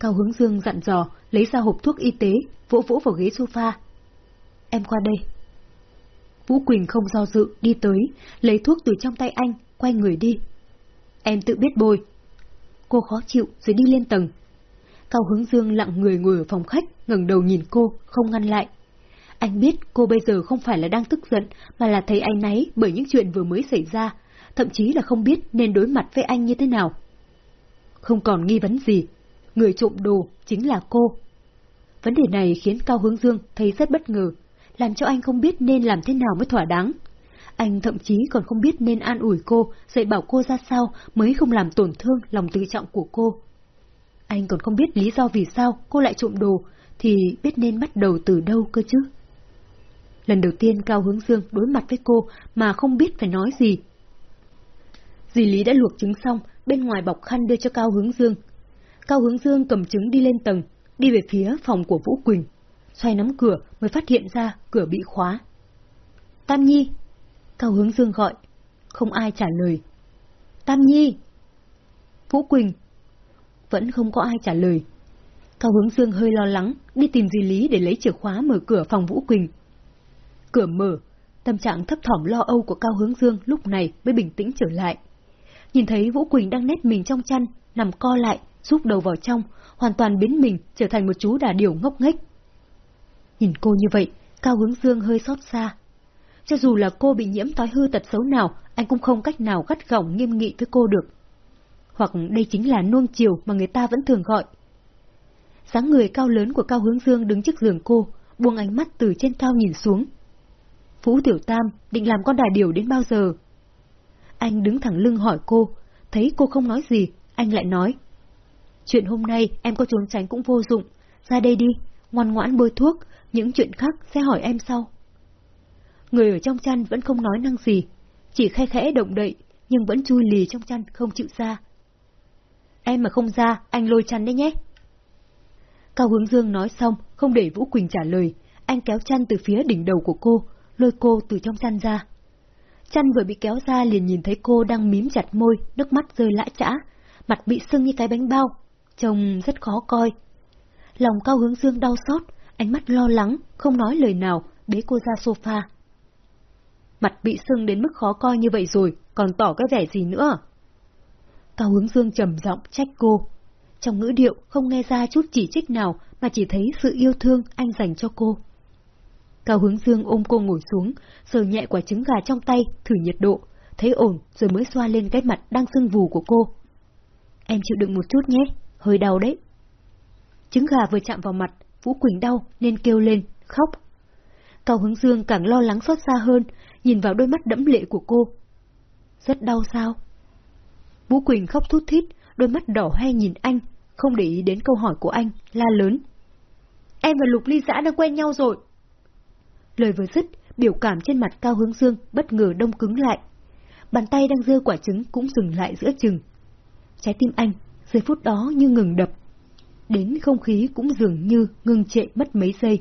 Cao Hướng Dương dặn dò, lấy ra hộp thuốc y tế, vỗ vỗ vào ghế sofa. Em qua đây. Vũ Quỳnh không do dự, đi tới, lấy thuốc từ trong tay anh, quay người đi. Em tự biết bôi. Cô khó chịu rồi đi lên tầng. Cao Hướng Dương lặng người ngồi ở phòng khách, ngẩng đầu nhìn cô, không ngăn lại. Anh biết cô bây giờ không phải là đang tức giận, mà là thấy anh náy bởi những chuyện vừa mới xảy ra, thậm chí là không biết nên đối mặt với anh như thế nào. Không còn nghi vấn gì, người trộm đồ chính là cô. Vấn đề này khiến Cao Hướng Dương thấy rất bất ngờ, làm cho anh không biết nên làm thế nào mới thỏa đáng. Anh thậm chí còn không biết nên an ủi cô, dạy bảo cô ra sao mới không làm tổn thương lòng tự trọng của cô. Anh còn không biết lý do vì sao cô lại trộm đồ, thì biết nên bắt đầu từ đâu cơ chứ. Lần đầu tiên Cao Hướng Dương đối mặt với cô mà không biết phải nói gì. Dì Lý đã luộc trứng xong, bên ngoài bọc khăn đưa cho Cao Hướng Dương. Cao Hướng Dương cầm trứng đi lên tầng, đi về phía phòng của Vũ Quỳnh. Xoay nắm cửa mới phát hiện ra cửa bị khóa. Tam Nhi! Cao Hướng Dương gọi. Không ai trả lời. Tam Nhi! Vũ Quỳnh! Vẫn không có ai trả lời. Cao Hướng Dương hơi lo lắng, đi tìm Di Lý để lấy chìa khóa mở cửa phòng Vũ Quỳnh. Cửa mở, tâm trạng thấp thỏm lo âu của Cao Hướng Dương lúc này mới bình tĩnh trở lại. Nhìn thấy Vũ Quỳnh đang nét mình trong chăn, nằm co lại, rút đầu vào trong, hoàn toàn biến mình trở thành một chú đà điểu ngốc nghếch. Nhìn cô như vậy, Cao Hướng Dương hơi xót xa. Cho dù là cô bị nhiễm thói hư tật xấu nào, anh cũng không cách nào gắt gỏng nghiêm nghị với cô được. Hoặc đây chính là nuông chiều mà người ta vẫn thường gọi. dáng người cao lớn của Cao Hướng Dương đứng trước giường cô, buông ánh mắt từ trên cao nhìn xuống. Phú Tiểu Tam định làm con đại điểu đến bao giờ? Anh đứng thẳng lưng hỏi cô, thấy cô không nói gì, anh lại nói. Chuyện hôm nay em có trốn tránh cũng vô dụng, ra đây đi, ngoan ngoãn bôi thuốc, những chuyện khác sẽ hỏi em sau. Người ở trong chăn vẫn không nói năng gì, chỉ khe khẽ động đậy, nhưng vẫn chui lì trong chăn không chịu ra. Em mà không ra, anh lôi chăn đấy nhé. Cao Hướng Dương nói xong, không để Vũ Quỳnh trả lời, anh kéo chăn từ phía đỉnh đầu của cô, lôi cô từ trong chăn ra. Chăn vừa bị kéo ra liền nhìn thấy cô đang mím chặt môi, nước mắt rơi lã chã, mặt bị sưng như cái bánh bao, trông rất khó coi. Lòng Cao Hướng Dương đau xót, ánh mắt lo lắng, không nói lời nào, bế cô ra sofa. Mặt bị sưng đến mức khó coi như vậy rồi, còn tỏ cái vẻ gì nữa? Cao Hướng Dương trầm giọng trách cô. Trong ngữ điệu không nghe ra chút chỉ trích nào mà chỉ thấy sự yêu thương anh dành cho cô. Cao Hướng Dương ôm cô ngồi xuống, sờ nhẹ quả trứng gà trong tay, thử nhiệt độ, thấy ổn rồi mới xoa lên cái mặt đang sưng vù của cô. Em chịu đựng một chút nhé, hơi đau đấy. Trứng gà vừa chạm vào mặt, Vũ Quỳnh đau nên kêu lên, khóc. Cao Hướng Dương càng lo lắng xót xa hơn, nhìn vào đôi mắt đẫm lệ của cô. Rất đau sao? Vũ Quỳnh khóc thút thít, đôi mắt đỏ hoe nhìn anh, không để ý đến câu hỏi của anh, la lớn. Em và Lục Ly Giã đã quen nhau rồi. Lời vừa dứt, biểu cảm trên mặt Cao Hướng Dương bất ngờ đông cứng lại. Bàn tay đang dơ quả trứng cũng dừng lại giữa chừng. Trái tim anh, giây phút đó như ngừng đập. Đến không khí cũng dường như ngừng trệ mất mấy giây.